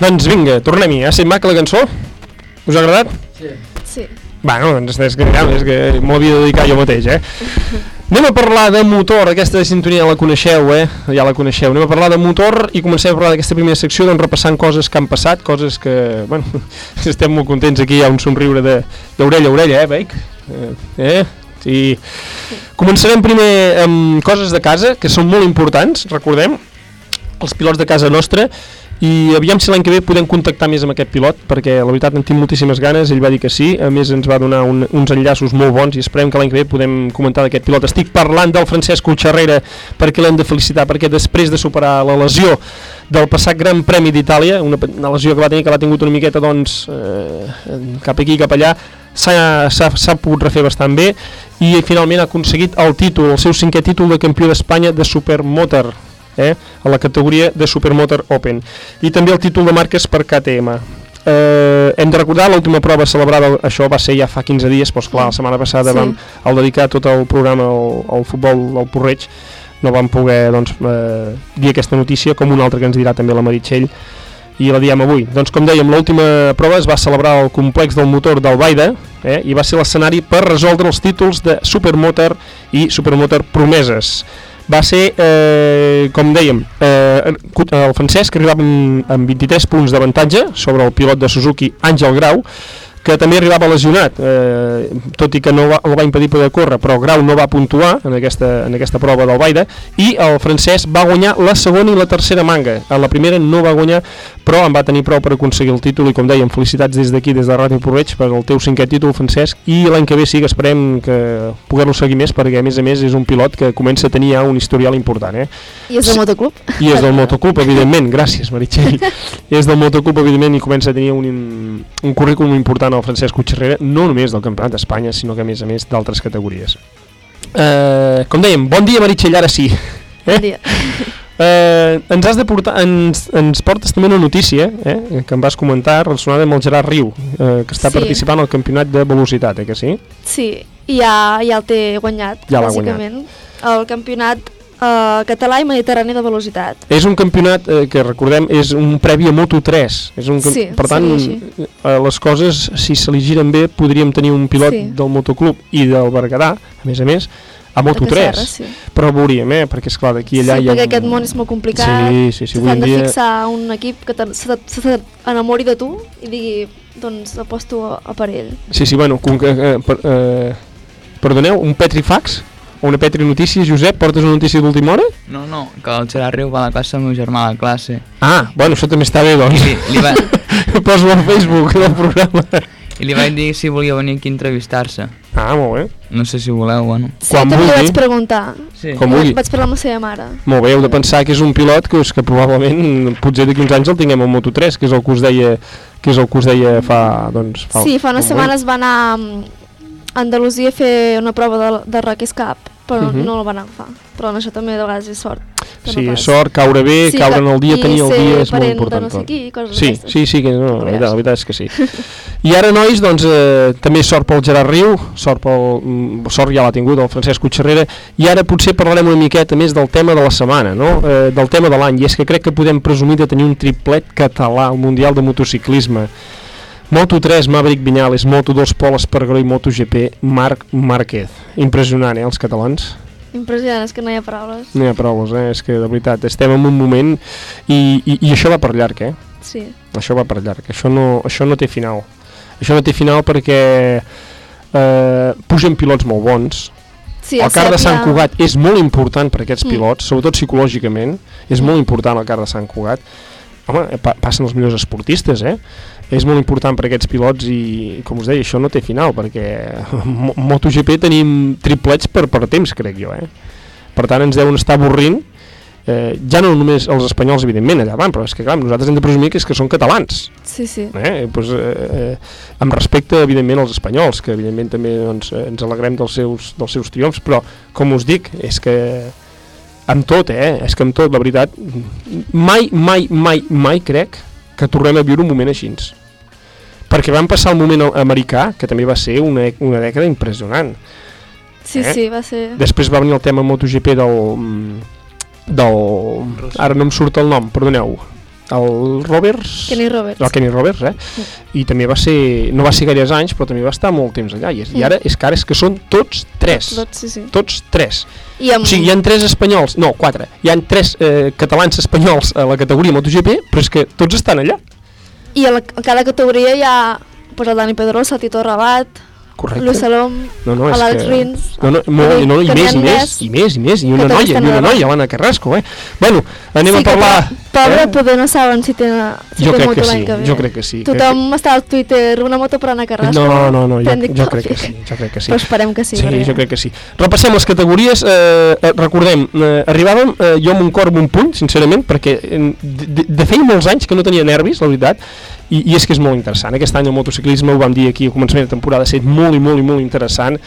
Doncs vinga, tornem-hi. Ha estat maca la cançó? Us ha agradat? Sí. Bueno, doncs és que, és que m'ho havia de dedicar jo mateix, eh? Anem a parlar de motor, aquesta sintonia la coneixeu, eh? Ja la coneixeu. Anem a parlar de motor i comencem a parlar d'aquesta primera secció, doncs repassant coses que han passat, coses que, bueno, estem molt contents aquí, hi ha un somriure de- d'orella a orella, eh, Veic? Eh, eh? Sí. Començarem primer amb coses de casa, que són molt importants, recordem, els pilots de casa nostra i aviam si l'any que ve podem contactar més amb aquest pilot perquè la veritat en tinc moltíssimes ganes. Ell va dir que sí, a més ens va donar un, uns enllaços molt bons i esperem que l'any que ve podem comentar d'aquest pilot. Estic parlant del Francesc Utxarrera perquè l'hem de felicitar perquè després de superar la lesió del passat Gran Premi d'Itàlia una, una lesió que va tenir que l'ha tingut una miqueta doncs eh, cap aquí cap allà s'ha pogut refer bastant bé i finalment ha aconseguit el títol, el seu cinquè títol de campió d'Espanya de Supermotor eh, a la categoria de Supermotor Open i també el títol de marques per KTM eh, hem de recordar l'última prova celebrada, això va ser ja fa 15 dies però esclar, la setmana passada Sí. vam al dedicar tot el programa al, al futbol al Porreig no vam poder doncs, eh, dir aquesta notícia com una altra que ens dirà també la Meritxell i la diem avui. Doncs com dèiem, l'última prova es va celebrar al complex del motor d'Albaida eh, i va ser l'escenari per resoldre els títols de Supermotor i Supermotor Promeses. Va ser, eh, com dèiem, eh, el Francesc que arribava amb, amb 23 punts d'avantatge sobre el pilot de Suzuki Àngel Grau, que també arribava lesionat, eh, tot i que no va, el va impedir poder córrer, però Grau no va puntuar en aquesta, en aquesta prova del Baida, i el francès va guanyar la segona i la tercera manga. A la primera no va guanyar, però en va tenir prou per aconseguir el títol, i com dèiem, felicitats des d'aquí, des de Ràdio Porreig, per el teu cinquè títol, Francesc, i l'any que ve sí que esperem que poder-lo seguir més, perquè a més a més és un pilot que comença a tenir ja un historial important, eh? I és del motoclub? I és del motoclub, evidentment, gràcies Meritxell. és del motoclub, evidentment, i comença a tenir un, un currículum important al Francesc Utxerrera, no només del Campionat d'Espanya, sinó que a més a més d'altres categories. Eh, com dèiem, bon dia Meritxell, ara sí. Eh? Bon dia. Eh, ens has de portar, ens, ens portes també una notícia eh, que em vas comentar relacionada amb el Gerard Riu, eh, que està Sí. participant al campionat de velocitat, eh, que sí? Sí, ja, ja el té guanyat, Ja bàsicament. El campionat eh, català i mediterrani de velocitat. És un campionat eh, que recordem és un previ a Moto3 és un, Sí, per tant seria eh, les coses si se li giren bé podríem tenir un pilot Sí. del motoclub i del Berguedà a més a més a Moto3 Casserres, sí. però veuríem eh, perquè és clar d'aquí allà sí, hi ha perquè un- aquest món és molt complicat. sí, sí, sí, S'han de dia fixar un equip que te- se se- se enamori de tu i digui, doncs aposto a, a per ell. sí, sí, bueno com que, eh, per, eh, perdoneu, un Petrifax o una Petri Notícies, Josep, portes una notícia d'última hora? No, no, que el Gerard Riu va a la classe amb el meu germà a la classe. Ah, bueno, això també està bé, doncs. I li, li, va, Poso al Facebook del programa. I li vaig dir si volia venir aquí a entrevistar-se. Ah, molt bé. No sé si voleu, bueno. Sí, també li vaig preguntar. Sí. Com vulgui. Vaig parlar amb la seva mare. Molt bé, heu de pensar que és un pilot que, és que probablement potser d'aquí uns anys el tinguem al Moto3, que és el que us deia, que és el que us deia fa, doncs, fa, Sí, fa unes setmanes va anar a Andalusia a fer una prova de, de Raquis Cup, però Mhm. no el van agafar. Però en això també de vegades és sort. Sí, no sort, caure bé, Sí, caure en el dia, tenir el dia és molt important. no sé qui, coses sí, sí, sí, que no, la, veritat, la veritat és que sí. I ara, nois, doncs, eh, també sort pel Gerard Riu, sort, pel, mm, sort ja l'ha tingut el Francesc Utxerrera, i ara potser parlarem una miqueta més del tema de la setmana, no? eh, del tema de l'any, i és que crec que podem presumir de tenir un triplet català al Mundial de Motociclisme. Moto3, Maverick Viñales, Moto2, Pol Espargaró i MotoGP, Marc Márquez. Impressionant, eh, els catalans? Impressionant, és que no hi ha paraules. No hi ha proves, eh? és que de veritat estem en un moment i, i, i això va per llarg, eh? Sí. Això va per llarg, això no, això no té final. Això no té final perquè eh, pugen pilots molt bons. Sí, el car de Sant Cugat és molt important per aquests Mm. pilots, sobretot psicològicament, és molt important el car de Sant Cugat. Home, pa passen els millors esportistes, eh? És molt important per aquests pilots i, com us deia, això no té final, perquè MotoGP tenim triplets per, per temps, crec jo, eh? Per tant, ens deuen estar avorrint eh, ja no només els espanyols, evidentment, allà van, però és que clar, nosaltres hem de presumir que és que són catalans. Sí, sí. Eh? Pues, eh, eh, amb respecte, evidentment, als espanyols, que evidentment també doncs, eh, ens alegrem dels seus, dels seus triomfs, però, com us dic, és que amb tot, eh? És que amb tot, la veritat, mai, mai, mai, mai crec que tornem a viure un moment així. Perquè vam passar el moment americà, que també va ser una, una dècada impressionant. Sí, Eh? sí, va ser... Després va venir el tema MotoGP del... mm, del... Ara no em surt el nom, perdoneu. El Roberts... Kenny Roberts. El Kenny Roberts, eh? I també va ser... No va ser gaires anys, però també va estar molt temps allà. I, és, i Mm. ara és que ara és que són tots tres. Tots, sí, sí. Tots tres. I amb... O sigui, hi ha tres espanyols, no, quatre. Hi ha tres eh, catalans espanyols a la categoria MotoGP, però és que tots estan allà. I a, la, a cada categoria hi ha pues, el Dani Pedrosa, Tito Rabat, Correcte. Luis Salom, No, no, l'Àlex que... Rins... No, no, molt, dir no, i més, i més, i més, i més, i una noia, i una noia, l'Anna Carrasco, eh? Bueno, anem sí, a parlar... Que, pobre, eh? poder no saben si té, si Jo té crec moto que l'any sí, que ve. jo crec que sí, Tothom està al Twitter, una moto per Anna Carrasco. No, no, no, jo, jo crec que sí, jo crec que sí. Però esperem que sí. Sí, perquè- jo crec que sí. Repassem les categories, eh, eh, recordem, eh, arribàvem eh, jo amb un cor amb un puny, sincerament, perquè eh, de, de, feia molts anys que no tenia nervis, la veritat, i, i és que és molt interessant. Aquest any el motociclisme, ho vam dir aquí a començament de temporada, ha estat molt i molt i molt interessant,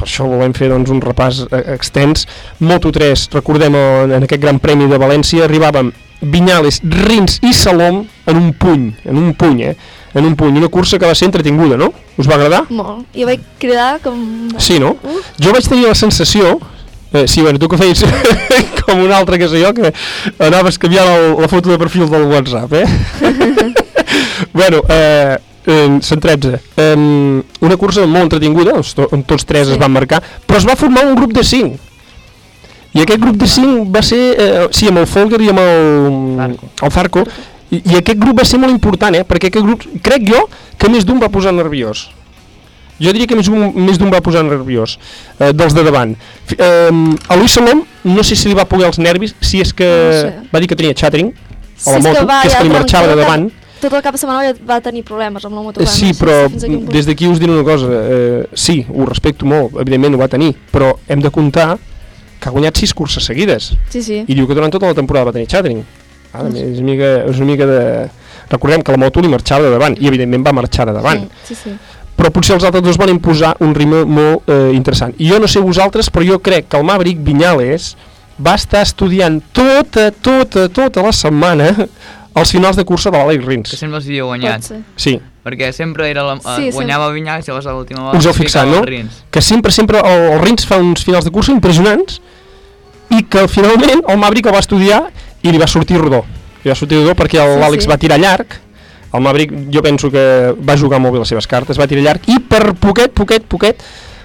per això volem fer doncs, un repàs eh, extens. Moto3, recordem en, en aquest gran premi de València, arribàvem Vinyales, Rins i Salom en un puny, en un puny, eh? En un puny, una cursa que va ser entretinguda, no? Us va agradar? Molt. Jo vaig cridar com... Sí, no? Uh, Jo vaig tenir la sensació Eh, sí, bueno, tu que feies com un altre que sé jo, que anaves canviant el, la foto de perfil del WhatsApp, eh? bueno, eh, eh, 113. Eh, una cursa molt entretinguda, on, to, on tots tres Sí. es van marcar, però es va formar un grup de 5. I aquest grup de 5 va ser, eh, sí, amb el Folger i amb el Zarco. el Zarco, i, i aquest grup va ser molt important, eh? perquè aquest grup, crec jo, que més d'un va posar nerviós. Jo diria que més un- més d'un va posar nerviós, eh, dels de davant. Eh, a Luis Salom, no sé si li va poder els nervis, si és que No sé. va dir que tenia chattering Sí, a la és que moto, va que és que li marxava de davant. Tot el cap de setmana va tenir problemes amb la moto. Eh, Sí, però des d'aquí us diré una cosa, eh, sí, ho respecto molt, evidentment ho va tenir, però hem de comptar que ha guanyat sis curses seguides Sí, sí. i diu que durant tota la temporada va tenir chattering. Ah, Doncs- és, una mica, és una mica de... Recordem que la moto li marxava de davant i evidentment va marxar de davant. Sí, sí. però potser els altres dos van imposar un ritme molt eh, interessant. I jo no sé vosaltres, però jo crec que el Maverick Viñales va estar estudiant tota, tota, tota la setmana els finals de cursa de l'Àlex Que Rins. sempre els havia guanyat. Sí, Perquè sempre era la, Sí, sí, guanyava el Vinyals i llavors a l'última volta us heu fixat, no? Rins. Que sempre, sempre el, el Rins fa uns finals de cursa impressionants i que finalment el Maverick el va estudiar i li va sortir rodó. Li va sortir rodó perquè Sí, l'Àlex sí. va tirar llarg, el Maverick jo penso que va jugar molt bé les seves cartes, va tirar llarg i per poquet, poquet, poquet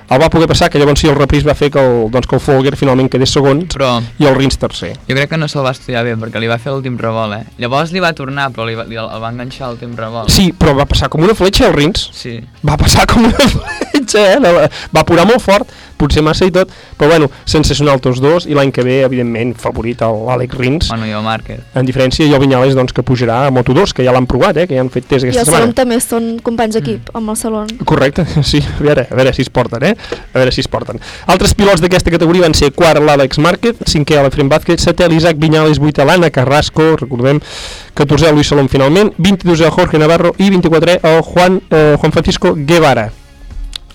el va poder passar, que llavors sí el repris va fer que el, doncs, que el Folger finalment quedés segon Però i el Rins tercer. jo crec que no se'l va estudiar bé perquè li va fer l'últim revolt, eh? Llavors li va tornar, però li va, li, el va enganxar l'últim revolt. Sí, però va passar com una fletxa el Rins. Sí. Va passar com una fletxa, eh? Va apurar molt fort, potser massa i tot, però bueno, sensacional tots dos, i l'any que ve, evidentment, favorit l'Àlex Rins. Bueno, i el Márquez. En diferència, i el Vinyales, doncs, que pujarà a Moto2, que ja l'han provat, eh? que ja han fet test I aquesta el setmana. Salom també són companys d'equip amb el Salon. Correcte, sí, a veure, a veure si es porten, eh? A veure si es porten. Altres pilots d'aquesta categoria van ser quart l'Àlex Márquez, cinquè l'Efrem Vázquez, setè l'Isaac Viñales, vuitè l'Anna Carrasco, recordem, 14è el Luis Salom finalment, 22è el Jorge Navarro i 24è el Juan, eh, Juan Francisco Guevara.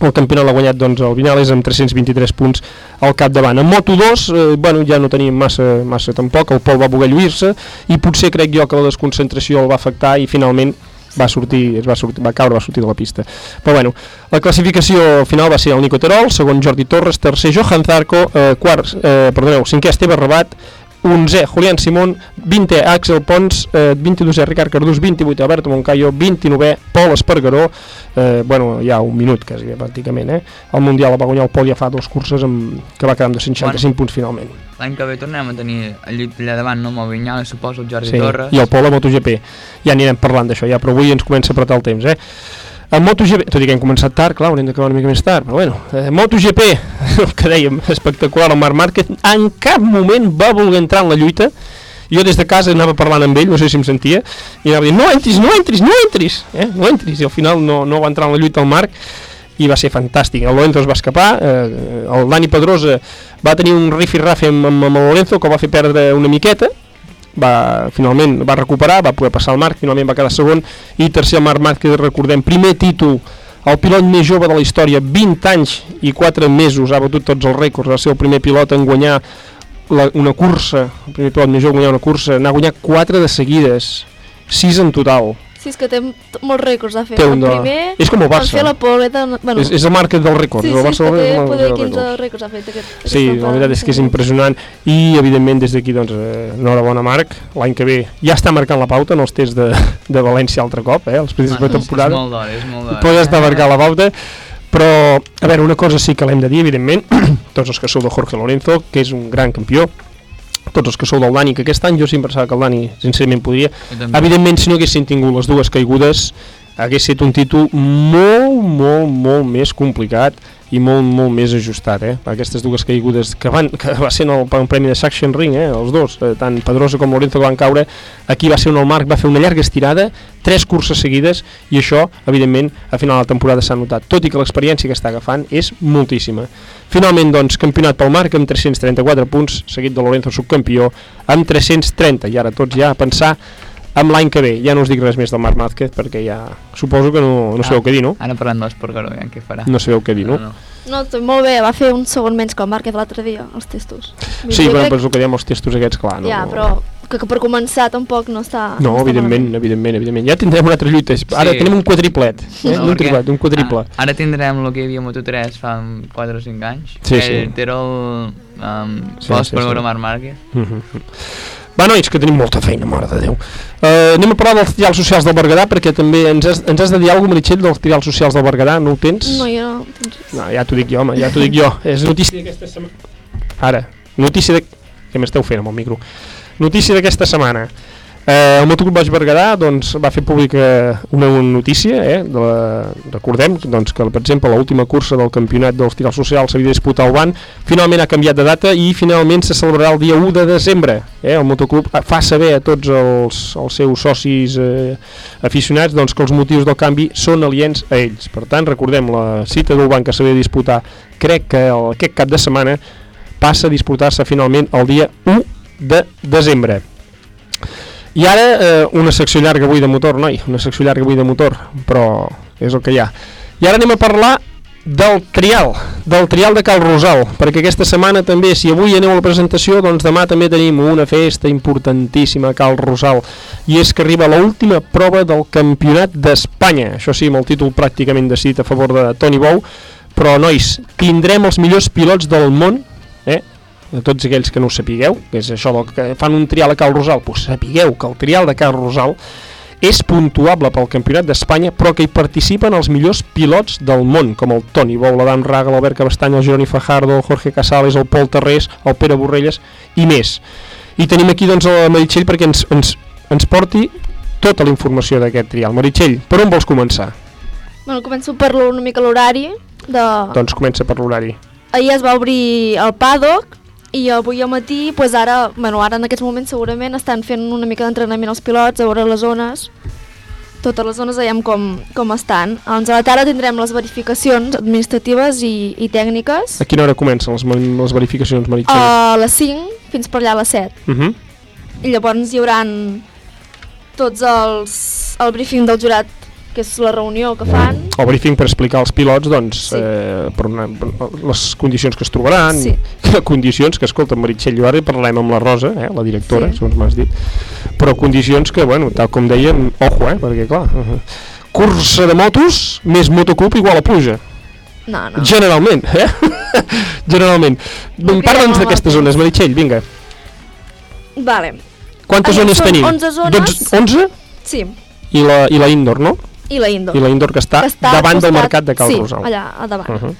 El campionat l'ha guanyat doncs, el Viñales amb 323 punts al capdavant. En Moto2, eh, bueno, ja no teníem massa, massa tampoc, el Pol va voler lluir-se i potser crec jo que la desconcentració el va afectar i finalment va sortir, es va, sortir, va caure, va sortir de la pista. Però bueno, la classificació final va ser el Nico Terol, segon Jordi Torres, tercer Johan Zarco, eh, quart, eh, perdoneu, cinquè Esteve Rabat, 11è Julián Simón, 20è Àxel Pons, eh, 22è Ricard Cardús, 28è Alberto Moncayo, 29è Pol Espargaró, eh, bueno, ja un minut quasi bé, pràcticament, eh? El Mundial va guanyar el Pol ja fa dos curses amb, que va quedar amb 265 Bueno. punts finalment. L'any que ve tornem a tenir el llit allà davant, no? Amb el Vinyales, suposo, el Jordi Sí, Torres. i el Pol a MotoGP. Ja anirem parlant d'això, ja, però avui ens comença a apretar el temps, eh? En MotoGP, tot i que hem començat tard, clar, haurem d'acabar una mica més tard, però bueno, eh, MotoGP, el que dèiem, espectacular, el Marc Márquez en cap moment va voler entrar en la lluita, jo des de casa anava parlant amb ell, no sé si em sentia, i anava dient, no entris, no entris, no entris, eh? no entris, i al final no, no va entrar en la lluita el Marc, i va ser fantàstic, el Lorenzo es va escapar, eh, el Dani Pedrosa va tenir un rifirrafe amb, amb, el Lorenzo que el va fer perdre una miqueta, va, finalment va recuperar, va poder passar el Marc, finalment va quedar segon, i tercer el Marc Márquez, recordem, primer títol, el pilot més jove de la història, 20 anys i 4 mesos, ha batut tots els rècords, va ser el primer pilot en guanyar la, una cursa, el primer pilot més jove en guanyar una cursa, n'ha guanyat 4 de seguides, 6 en total. Sí, és que té molts rècords a fer. Té el un de- primer, és com el Barça. Fer la poleta... Bueno, És, és el Márquez del rècord, sí, el sí, és que Barcelona té és el poder del 15 rècord. rècords ha fet aquest, aquest Sí, la veritat és que és impressionant i evidentment des d'aquí doncs eh, enhorabona Marc, l'any que ve ja està marcant la pauta en els tests de, de València altre cop, eh, els principis de és temporada molt d'hora, és molt d'hora. però ja està marcant la pauta però, a veure, una cosa sí que l'hem de dir evidentment, tots els que sou de Jorge Lorenzo que és un gran campió tots els que sou del Dani, que aquest any jo sempre pensava que el Dani sincerament podria, evidentment si no haguessin tingut les dues caigudes hagués estat un títol molt, molt, molt més complicat i molt, molt més ajustat, eh? Aquestes dues caigudes que van, que va ser en el, el Premi de Saxon Ring, eh? Els dos, eh, tant Pedrosa com Lorenzo que van caure, aquí va ser on el Marc va fer una llarga estirada, tres curses seguides, i això, evidentment, a final de la temporada s'ha notat, tot i que l'experiència que està agafant és moltíssima. Finalment, doncs, campionat pel Marc amb 334 punts, seguit de Lorenzo subcampió amb 330, i ara tots ja a pensar amb l'any que ve, ja no us dic res més del Marc Márquez perquè ja suposo que no, no sabeu què dir, no? Ara parlant de l'Espargaró, ja què farà. No sabeu què dir, no? No, no. No, tot molt bé, va fer un segon menys que el Márquez l'altre dia, els testos. Vull Sí, bueno, crec- però és el que diem els testos aquests, clar. No, Ja, però que, que per començar tampoc no està... No, està evidentment, evidentment, evidentment. Ja tindrem una altra lluita. Ara Sí. tenim un quadriplet, eh? No, un, triplet, un quadriple. Ah, ara tindrem el que hi havia a Moto3 fa 4 o 5 anys. Sí, que sí. Era el... Um, Sí, sí, sí, per sí. Marc Márquez. Mhm. Va, nois, que tenim molta feina, mare de Déu. Uh, anem a parlar dels trials socials del Berguedà, perquè també ens has, ens has de dir alguna cosa, Meritxell, dels trials socials del Berguedà, no ho tens? No, jo no tinc res. No, ja t'ho dic jo, home, ja t'ho dic jo. És notícia d'aquesta setmana. Ara, notícia de... Què m'esteu fent amb el micro? Notícia d'aquesta setmana. Eh, el Motoclub Baix Berguedà doncs, va fer pública una, notícia, eh, de la, recordem doncs, que per exemple l'última cursa del campionat dels tirals socials s'havia de disputar al Ban, finalment ha canviat de data i finalment se celebrarà el dia 1 de desembre. Eh, el Motoclub fa saber a tots els, els seus socis eh, aficionats doncs, que els motius del canvi són aliens a ells. Per tant, recordem, la cita del Ban que s'havia de disputar crec que el, aquest cap de setmana passa a disputar-se finalment el dia 1 de desembre. I ara eh, una secció llarga avui de motor, noi, una secció llarga avui de motor, però és el que hi ha. I ara anem a parlar del trial, del trial de Cal Rosal, perquè aquesta setmana també, si avui aneu a la presentació, doncs demà també tenim una festa importantíssima a Cal Rosal, i és que arriba l'última prova del Campionat d'Espanya, això sí, amb el títol pràcticament decidit a favor de Toni Bou, però nois, tindrem els millors pilots del món, de tots aquells que no ho sapigueu, que és això del que fan un trial a Cal Rosal, doncs sapigueu que el trial de Cal Rosal és puntuable pel Campionat d'Espanya, però que hi participen els millors pilots del món, com el Toni Bou, l'Adam Raga, l'Albert Cabestany, el Jeroni Fajardo, el Jorge Casales, el Pol Terrés, el Pere Borrelles i més. I tenim aquí doncs la Meritxell perquè ens, ens, ens porti tota la informació d'aquest trial. Meritxell, per on vols començar? Bueno, començo per una mica l'horari. De... Doncs comença per l'horari. Ahir es va obrir el paddock i avui al matí, pues ara, bueno, ara en aquests moments segurament estan fent una mica d'entrenament els pilots, a veure les zones, totes les zones veiem com, com estan. Doncs a la tarda tindrem les verificacions administratives i, i tècniques A quina hora comencen les, les verificacions, Meritxell? a les 5 fins per allà a les 7. Uh -huh. I llavors hi hauran tots els... el briefing del jurat, que és la reunió que fan. El briefing per explicar als pilots doncs, sí. eh, per una, per les condicions que es trobaran, Sí. condicions que, escolta, Meritxell, jo ara hi parlarem amb la Rosa, eh, la directora, Sí. segons m'has dit, però condicions que, bueno, tal com dèiem, ojo, eh, perquè clar, uh cursa de motos més motoclub igual a pluja, No, no. generalment, eh? generalment. No Parla'ns d'aquestes zones, Meritxell, vinga. Vale. Quantes Allà zones tenim? 11 zones. Doncs 11? Sí, I la, I la indoor, no? I la indoor. I la indoor que està, Que està davant al del costat- mercat de Cal sí, Rosal. allà, a davant. Uh -huh.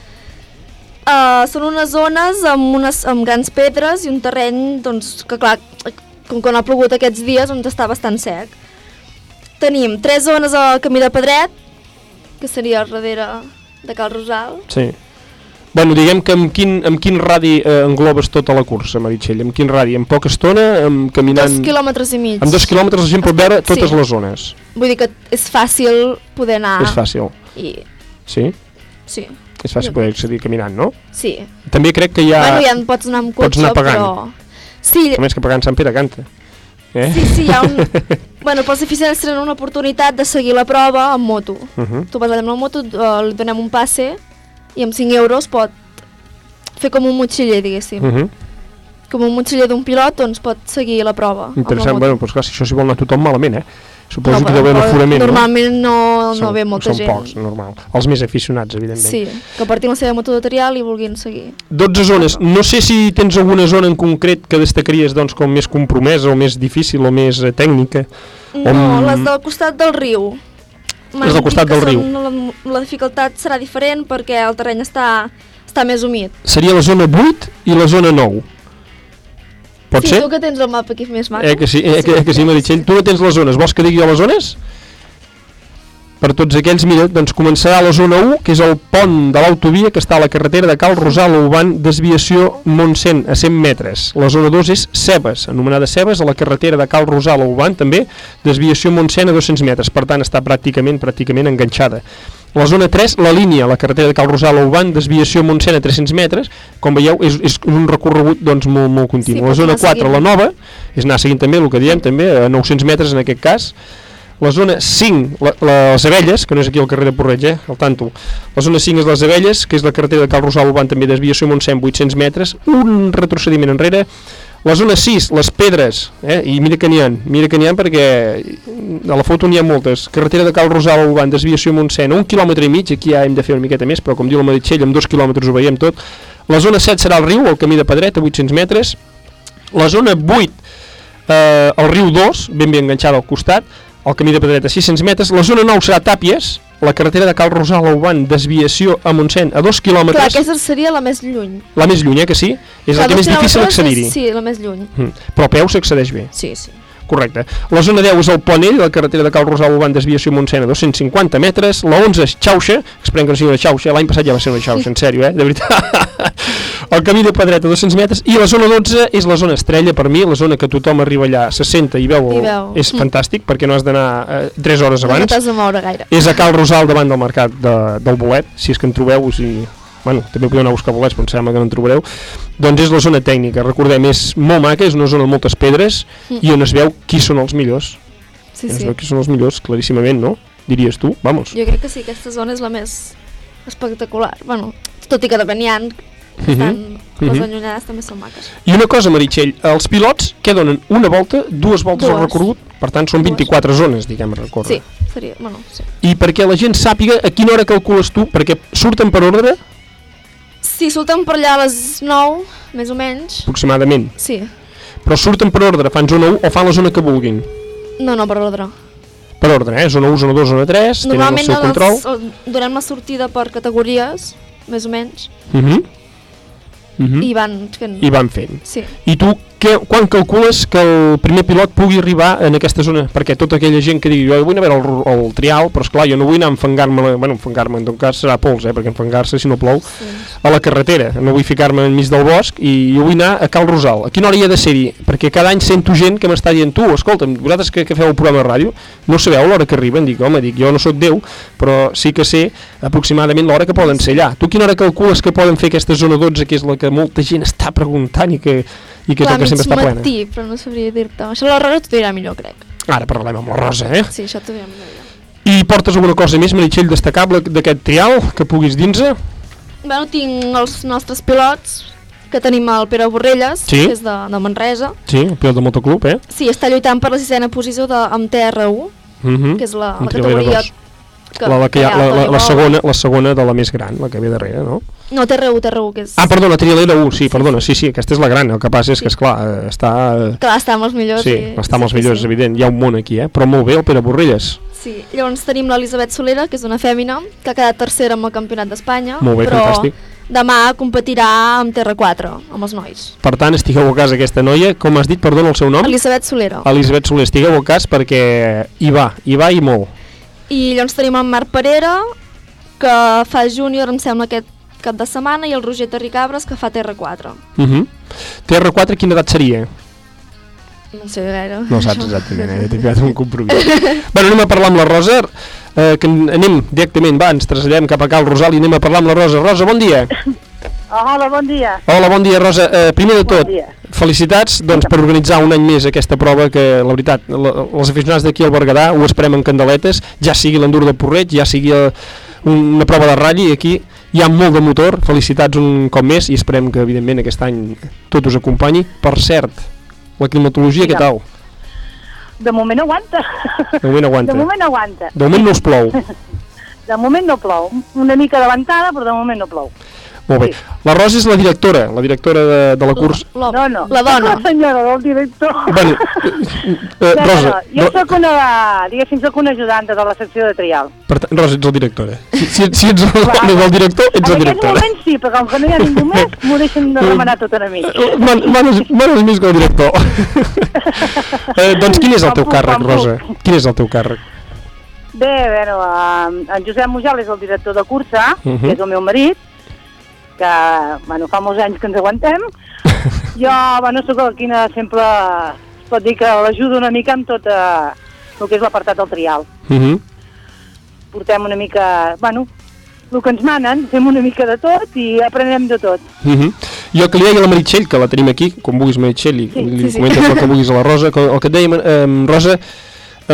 Uh, són unes zones amb, unes, amb grans pedres i un terreny doncs, que clar, com que no ha plogut aquests dies doncs està bastant sec. Tenim tres zones al camí de Pedret, que seria darrere de Cal Rosal. Sí. Bueno, diguem que amb quin, amb quin radi eh, englobes tota la cursa, Meritxell? Amb quin radi? En poca estona? Amb caminant... Dos quilòmetres i mig. Amb dos quilòmetres la gent pot veure totes Sí. les zones. Vull dir que és fàcil poder anar. És fàcil. I, Sí? sí, És fàcil poder accedir caminant, no? sí. També crec que hi ha... Bueno, ja pots anar amb cotxe, pots anar pagant. però... Sí, A més que pagant Sant Pere canta. Eh? Sí, sí, hi ha un... bueno, pels aficionats tenen una oportunitat de seguir la prova amb moto. Uh -huh. Tu vas allà amb la moto, eh, li donem un passe i amb 5 euros pot fer com un motxiller, diguéssim. Uh -huh. Com un motxiller d'un pilot, doncs pot seguir la prova. Interessant, bueno, doncs clar, si això s'hi vol anar tothom malament, eh? Suposo No, que deu haver un aforament, Normalment no, no? no ve molta són gent. pocs, normal. Els més aficionats, evidentment. Sí, que partin la seva moto de trial i vulguin seguir. 12 zones. No sé si tens alguna zona en concret que destacaries doncs, com més compromesa o més difícil o més eh, tècnica. No, On- les del costat del riu. Les del costat que del riu. són- La, la dificultat serà diferent perquè el terreny està, està més humit. Seria la zona 8 i la zona 9. Pot sí, ser? tu que tens el mapa aquí més maco. Eh que sí, eh, que, eh que sí, Meritxell. Tu no tens les zones. Vols que digui jo les zones? Per tots aquells, mira, doncs començarà a la zona 1, que és el pont de l'autovia que està a la carretera de Cal Rosal Uban, desviació Montsent, a 100 metres. La zona 2 és Cebes, anomenada Cebes, a la carretera de Cal Rosal Uban, també, desviació Montsent a 200 metres, per tant està pràcticament pràcticament enganxada. La zona 3, la línia, la carretera de Cal Rosal a Uban, desviació Montsent a 300 metres, com veieu, és, és un recorregut doncs, molt, molt continu. Sí, la zona anar 4, seguint. la nova, és anar seguint també el que diem, també, a 900 metres en aquest cas, la zona 5, la, la, les Abelles, que no és aquí al carrer de Porreig, eh, al tanto. La zona 5 és les Abelles, que és la carretera de Cal Rosal Uban, també desviació Montsent, 800 metres, un retrocediment enrere. La zona 6, les Pedres, eh, i mira que n'hi ha, mira que n'hi ha perquè a la foto n'hi ha moltes. Carretera de Cal Rosal Uban, desviació Montsent, un quilòmetre i mig, aquí ja hem de fer una miqueta més, però com diu la Meritxell, amb dos quilòmetres ho veiem tot. La zona 7 serà el riu, el camí de Pedret, a 800 metres. La zona 8, eh, el riu 2, ben bé enganxada al costat, el camí de Pedret a 600 metres. La zona 9 serà Tàpies, la carretera de Cal Rosal a Uban, desviació a Montsent a 2 Clar, quilòmetres. aquesta seria la més lluny. La més lluny, eh, que sí? És Clar, la que més difícil accedir-hi. Sí, la més lluny. Mm. Però a peu s'accedeix bé. Sí, sí. Correcte. La zona 10 és el Ponell, la carretera de Cal Rosal Uban, desviació Montsent a 250 metres. La 11 és Xauxa, esperem que no sigui una Xauxa, l'any passat ja va ser una Xauxa, en sèrio, eh? de veritat. El camí de Pedret a 200 metres. I la zona 12 és la zona estrella per mi, la zona que tothom arriba allà, se senta i veu, I veu. és Mm. fantàstic, perquè no has d'anar eh, 3 hores No abans. t'has de moure gaire. És a Cal Rosal davant del mercat de, del bolet, si és que en trobeu, o si... Bueno, també podeu anar a buscar bolets, però em sembla que no en trobareu. Doncs és la zona tècnica, recordem, és molt maca, és una zona amb moltes pedres Mm. i on es veu qui són els millors. Sí, es sí. veu qui són els millors, claríssimament, no? Diries tu, vamos. Jo crec que sí, aquesta zona és la més espectacular. Bueno, tot i que depèn, hi ha Mhm. estan, les Mhm. allunyades també són maques. I una cosa, Meritxell, els pilots què donen? Una volta, dues voltes al Dues. recorregut? Per tant, són 24 zones, diguem, a recórrer. Sí, seria, bueno, sí. I perquè la gent sàpiga a quina hora calcules tu, perquè surten per ordre, Sí, surten per allà a les 9, més o menys. aproximadament, Sí. però surten per ordre, fan zona 1 o fan la zona que vulguin. No, no, per ordre. Per ordre, eh? Zona 1, zona 2, zona 3, tenen el Normalment seu control. el- donem la sortida per categories, més o menys, Uh -huh. Uh -huh. i van fent... I van fent. Sí. I tu, què, quan calcules que el primer pilot pugui arribar en aquesta zona? Perquè tota aquella gent que digui, jo vull anar a veure el, el trial, però esclar, jo no vull anar a enfangar-me, bueno, enfangar-me, en tot cas serà pols, eh, perquè enfangar-se, si no plou, Sí. a la carretera, no vull ficar-me enmig del bosc i jo vull anar a Cal Rosal. A quina hora hi ha de ser-hi? Perquè cada any sento gent que m'està dient, tu, escolta'm, vosaltres que, que feu el programa de ràdio, no sabeu l'hora que arriben? Dic, home, dic, jo no sóc Déu, però sí que sé aproximadament l'hora que poden ser allà. Tu quina hora calcules que poden fer aquesta zona 12, que és la que molta gent està preguntant i que, i que és Clar, la que sempre està plena. Sí, però no sabria dir-te. Això la Rosa t'ho dirà millor, crec. Ara parlem amb la Rosa, eh? Sí, això t'ho dirà millor. I portes alguna cosa més, Meritxell, destacable d'aquest trial que puguis dins-se? Bueno, tinc els nostres pilots, que tenim el Pere Borrelles, sí. que és de, de Manresa. Sí, el pilot de motoclub, eh? Sí, està lluitant per la sisena posició de, amb TR1, uh mhm. -huh. que és la, la categoria que, la, la, que, ha, la, la, la, segona, la segona de la més gran, la que ve darrere, no? No, té raó, té raó. Que és... Ah, perdona, tenia l'era 1, sí, perdona, sí, sí, aquesta és la gran, el que passa és que, esclar, està... Clar, està amb els millors. Sí, i... està amb els millors, sí. evident, hi ha un món aquí, eh? Però molt bé, el Pere Borrelles. Sí, llavors tenim l'Elisabet Solera, que és una fèmina, que ha quedat tercera amb el Campionat d'Espanya. Molt bé, però... fantàstic demà competirà amb Terra 4, amb els nois. Per tant, estigueu a casa aquesta noia, com has dit, perdona el seu nom? Elisabet Solera. Elisabet Solera, estigueu a cas perquè hi va, hi va i molt. I llavors tenim en Marc Parera, que fa júnior, em sembla, aquest cap de setmana, i el Roger Terricabres, que fa TR4. Uh -huh. TR4, quina edat seria? No sé gaire. No saps exactament, eh? T'he ficat un compromís. bueno, anem a parlar amb la Rosa, eh, que anem directament, va, ens traslladem cap a Cal Rosal i anem a parlar amb la Rosa. Rosa, bon dia. Hola, bon dia. Hola, bon dia, Rosa. Eh, primer de Bon tot, dia. felicitats doncs, per organitzar un any més aquesta prova que, la veritat, la, els aficionats d'aquí al Berguedà ho esperem en candeletes, ja sigui l'endur de Porreig, ja sigui eh, una prova de ratll, i aquí hi ha molt de motor, felicitats un cop més i esperem que, evidentment, aquest any tot us acompanyi. Per cert, la climatologia, què tal? De moment aguanta. De moment aguanta. De moment aguanta. De moment no us plou. De moment no plou. Una mica de ventada, però de moment no plou. Molt bé. La Rosa és la directora, la directora de, de la curs... No, no. La dona. La senyora del director. Bueno, eh, no, Rosa, no. Jo Ro- sóc una, diguéssim, sóc una ajudanta de la secció de trial. per tant, Rosa, ets la directora. Si, si, si ets la dona del director, ets la en aquest directora. moment sí, però com que no hi ha ningú més, m'ho deixen de remenar tot a mi. Man, manes, manes més que el director. eh, doncs quin és el teu càrrec. Rosa? Quin és el teu càrrec? Bé, veure, eh, en Josep Mujal és el director de cursa, uh Mhm. -huh. que és el meu marit, que, bueno, fa molts anys que ens aguantem. jo, bueno, sóc la quina sempre es pot dir que l'ajudo una mica amb tot eh, el que és l'apartat del trial. Uh -huh. Portem una mica, bueno, el que ens manen, fem una mica de tot i aprenem de tot. Uh -huh. Jo que li deia a la Meritxell, que la tenim aquí, com vulguis Meritxell, i Sí, li sí, sí. comentes el que vulguis a la Rosa, que, el que et deia, eh, Rosa,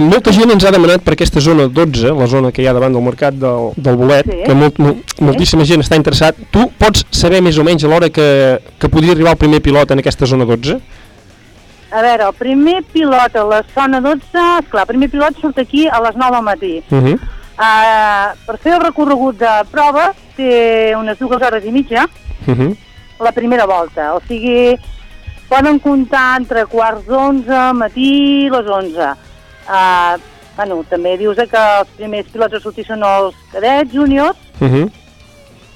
molta gent ens ha demanat per aquesta zona 12, la zona que hi ha davant del mercat del, del bolet, Sí. que molt, molt, moltíssima gent està interessat. Tu pots saber més o menys a l'hora que, que podria arribar el primer pilot en aquesta zona 12? A veure, el primer pilot a la zona 12, esclar, el primer pilot surt aquí a les 9 del matí. Uh -huh. Uh, per fer el recorregut de prova té unes dues hores i mitja Uh -huh. la primera volta, o sigui, poden comptar entre quarts d'onze, matí i les 11. Uh, bueno, també dius que els primers pilots a sortir són els cadets júniors, Uh -huh.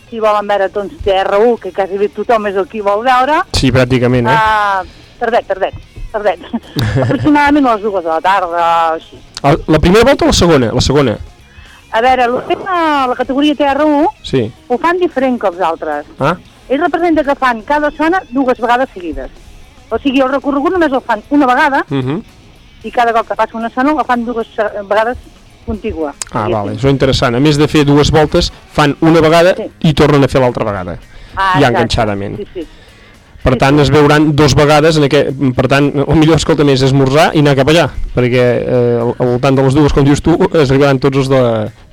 si volen veure doncs TR1, que quasi bé tothom és el qui vol veure, Sí, pràcticament, eh? uh, tardet, tardet, tardet. Aproximadament a les dues de la tarda, així. La primera volta o la segona? La segona, A veure, que la, la categoria TR1 sí. ho fan diferent que els altres. Ah, Ells representa que fan cada zona dues vegades seguides. O sigui, el recorregut només el fan una vegada uh -huh. I cada cop que passa una zona el fan dues eh, vegades contigua. ah vale, això és interessant. A més de fer dues voltes, fan una vegada Sí. i tornen a fer l'altra vegada. Ah, ja enganxadament. Sí, sí. Per tant, es veuran dos vegades, en aquest, per tant, el millor, escolta, més esmorzar i anar cap allà, perquè eh, al, voltant de les dues, com dius tu, es arribaran tots els, de,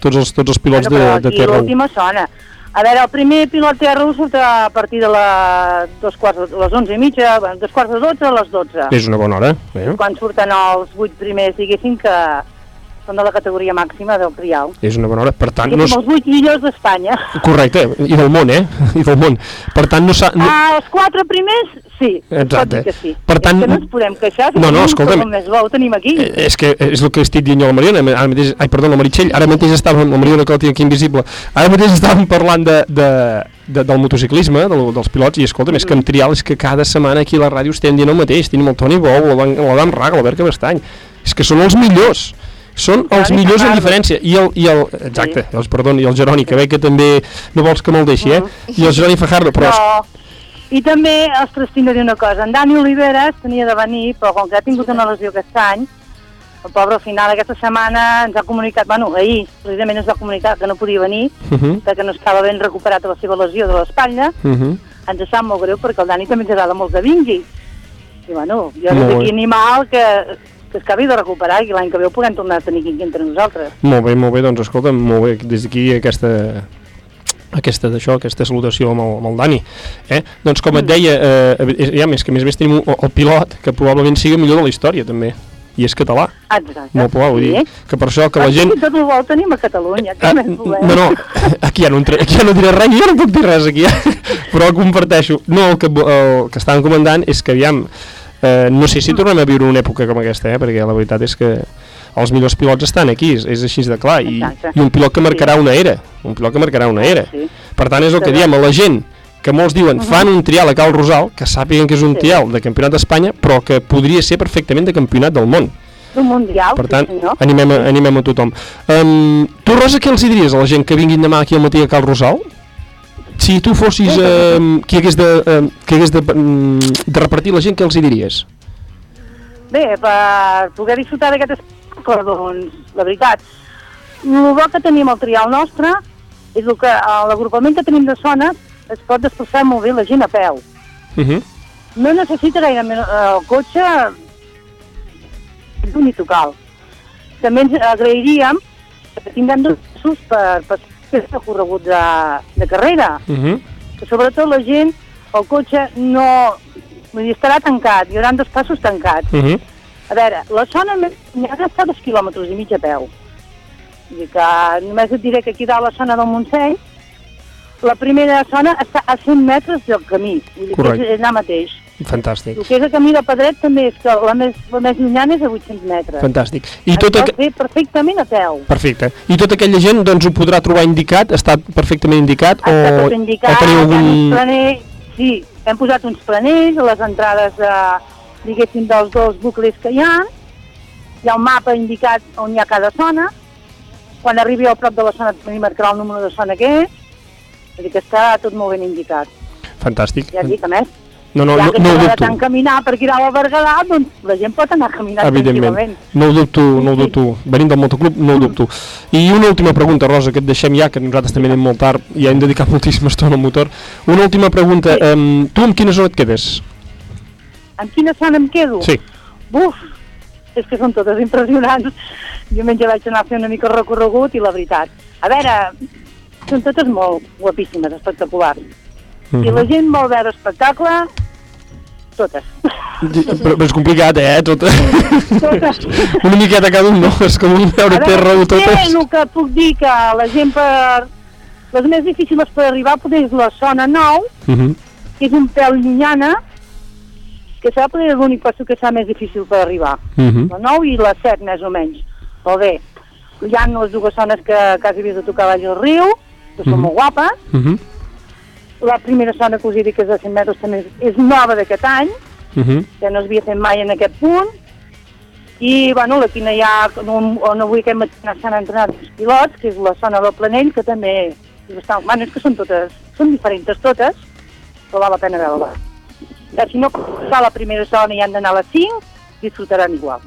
tots els, tots els pilots Bueno, de, de Terra 1. l'última zona. A veure, el primer pilot TR1 surt a partir de les, dos quarts, les 11 i mitja, dos quarts de 12 a les 12. És una bona hora. Eh? Quan surten els 8 primers, diguéssim, que són de la categoria màxima del trial. És una bona hora. Per tant, no Diguéssim, és... els 8 millors d'Espanya. Correcte, i del món, eh? I del món. Per tant, no s'ha... No... Ah, els quatre primers, sí. Exacte. que sí. Per tant- És que no ens podem queixar, si No, no, escolta'm. com més bo ho tenim aquí. Eh, És que és el que estic dient jo a la Mariona, ara mateix, ai, perdó, la Meritxell, ara mateix estàvem, la Mariona que la tinc aquí invisible, ara mateix estàvem parlant de, de, de, del motociclisme, del, dels pilots, i escolta, més que en trial, és que cada setmana aquí a la ràdio estem dient el mateix, tenim el Toni Bou, l'Adam Raga, l'Albert Cabestany, és que són els millors, són els millors en diferència, i el, i el exacte, els, perdó, i el Jeroni, que veig que també no vols que me'l deixi, eh? I el Jeroni Fajardo, però... No. I també, ostres, tinc de dir una cosa, en Dani Oliveres tenia de venir, però com que ha tingut una lesió aquest any, el pobre al final aquesta setmana ens ha comunicat, bueno, ahir precisament ens va comunicar que no podia venir, Uh -huh, que no estava ben recuperat de la seva lesió de l'espatlla, uh -huh. ens sap molt greu perquè el Dani també ens agrada molt que vingui. I bueno, jo des d'aquí animal que, que es acabi de recuperar i l'any que ve ho puguem tornar a tenir aquí entre nosaltres. Molt bé, molt bé, doncs escolta, molt bé, des d'aquí aquesta aquesta d'això, aquesta salutació amb el, amb el Dani eh? doncs com et deia eh, ja més que més més tenim el, el pilot que probablement sigui el millor de la història també i és català, Exacte. molt probable vull dir, Sí. que per això que la Aquí gent Tot ho vol tenim a Catalunya, què Ah, més volem? no, no, aquí ja no, entre, aquí ja no diré res, jo no puc dir res aquí, ja. però comparteixo. No, el que, el que estàvem comentant és que, aviam, eh, no sé si tornem a viure una època com aquesta, eh, perquè la veritat és que els millors pilots estan aquí, és, és així de clar, i, Exacte. i un pilot que marcarà una era, un pilot que marcarà una era. Sí. Per tant, és el que Sí. diem a la gent que molts diuen fan un trial a Cal Rosal, que sàpiguen que és un Sí. trial de campionat d'Espanya, però que podria ser perfectament de campionat del món. D'un mundial, Per tant, sí animem, a, animem a tothom. Um, tu, Rosa, què els hi diries a la gent que vinguin demà aquí al matí a Cal Rosal? Si tu fossis um, qui hagués, de, um, qui hagués de, um, de repartir la gent, què els hi diries? Bé, per poder disfrutar d'aquest espectacle, doncs, la veritat, el bo que tenim al trial nostre és el que l'agrupament que tenim de zones es pot desplaçar molt bé la gent a peu. Uh -huh. No necessita gaire eh, el cotxe ni tocal. També ens agrairíem que tinguem dos passos per, per fer el corregut de, de carrera, Uh -huh. que sobretot la gent, el cotxe no... Vull dir, estarà tancat, hi haurà dos passos tancats. Uh -huh. A veure, la zona més llarga està dos quilòmetres i mig a peu. Vull dir que només et diré que aquí dalt la zona del Montseny, la primera zona està a 100 metres del camí, vull dir que Correcte. és allà mateix. Fantàstic. El que és el camí de Pedret també és que la més, la més llunyana és a 800 metres. Fantàstic. I I tot aqu... fer perfectament a peu. Perfecte. I tota aquella gent doncs ho podrà trobar indicat, està perfectament indicat o, Està tot indicat, o teniu algun... planers, sí, hem posat uns planells a les entrades de, diguéssim, dels dos bucles que hi ha, hi ha un mapa indicat on hi ha cada zona, quan arribi al prop de la zona li marcarà el número de zona que és, vull dir que està tot molt ben indicat. Fantàstic. Ja dic, a més, No, no, ja no, que no ho dubto. tant caminar per tirar la Berguedà, doncs la gent pot anar caminant Evidentment. tranquil·lament. No ho dubto, no ho dubto. Venint del motoclub, no ho dubto. I una última pregunta, Rosa, que et deixem ja, que nosaltres també anem molt tard i hem dedicat moltíssima estona al motor. Una última pregunta. Sí. Um, tu amb quina zona et quedes? En quina zona em quedo? Sí. Buf, és que són totes impressionants. Diumenge vaig anar a fer una mica recorregut i la veritat, a veure, són totes molt guapíssimes, espectaculars. Mhm. Si la gent vol veure espectacle, totes. Però, però és complicat, eh? Tot... Totes. una miqueta cada un, no? És com un veure terra o totes. el que puc dir que la gent per... Les més difícils per arribar potser és la zona 9, Uh -huh. que és un pèl llunyana, que serà potser l'únic passo que serà més difícil per arribar. Mhm. La 9 i la 7, més o menys. Però bé, hi ha les dues zones que quasi havies de tocar baix al riu, que són Mhm. molt guapes. Uh -huh. La primera zona que us he dit que és de 100 metres també és, és nova d'aquest any, Uh -huh. que no s'havia fet mai en aquest punt. I, bueno, la quina ja, on, on avui aquest matí s'han entrenat els pilots, que és la zona del Planell, que també és bastant... Bueno, és que són totes, són diferents totes, però val la pena veure-la. Si no fa la primera zona i han d'anar a les 5, disfrutaran igual.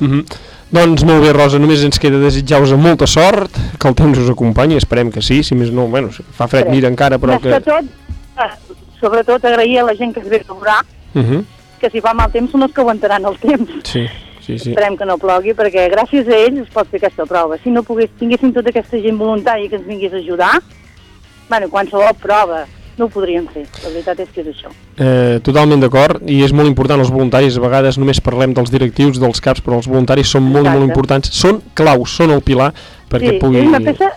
Uh -huh. Doncs molt bé, Rosa, només ens queda desitjar-vos molta sort, que el temps us acompanyi, esperem que sí, si més no, bueno, fa fred, mira encara, però que que... tot, eh, sobretot agrair a la gent que es ve a veure, Uh -huh. que si fa mal temps són els que aguantaran el temps. Sí, sí, sí. Esperem que no plogui, perquè gràcies a ells es pot fer aquesta prova. Si no pogués, tinguéssim tota aquesta gent voluntària que ens vingués a ajudar, bueno, qualsevol prova no ho podríem fer. La veritat és que és això. Eh, totalment d'acord, i és molt important els voluntaris, a vegades només parlem dels directius, dels caps, però els voluntaris són molt, i molt Exacte. importants, són claus, són el pilar perquè sí, pugui... és una peça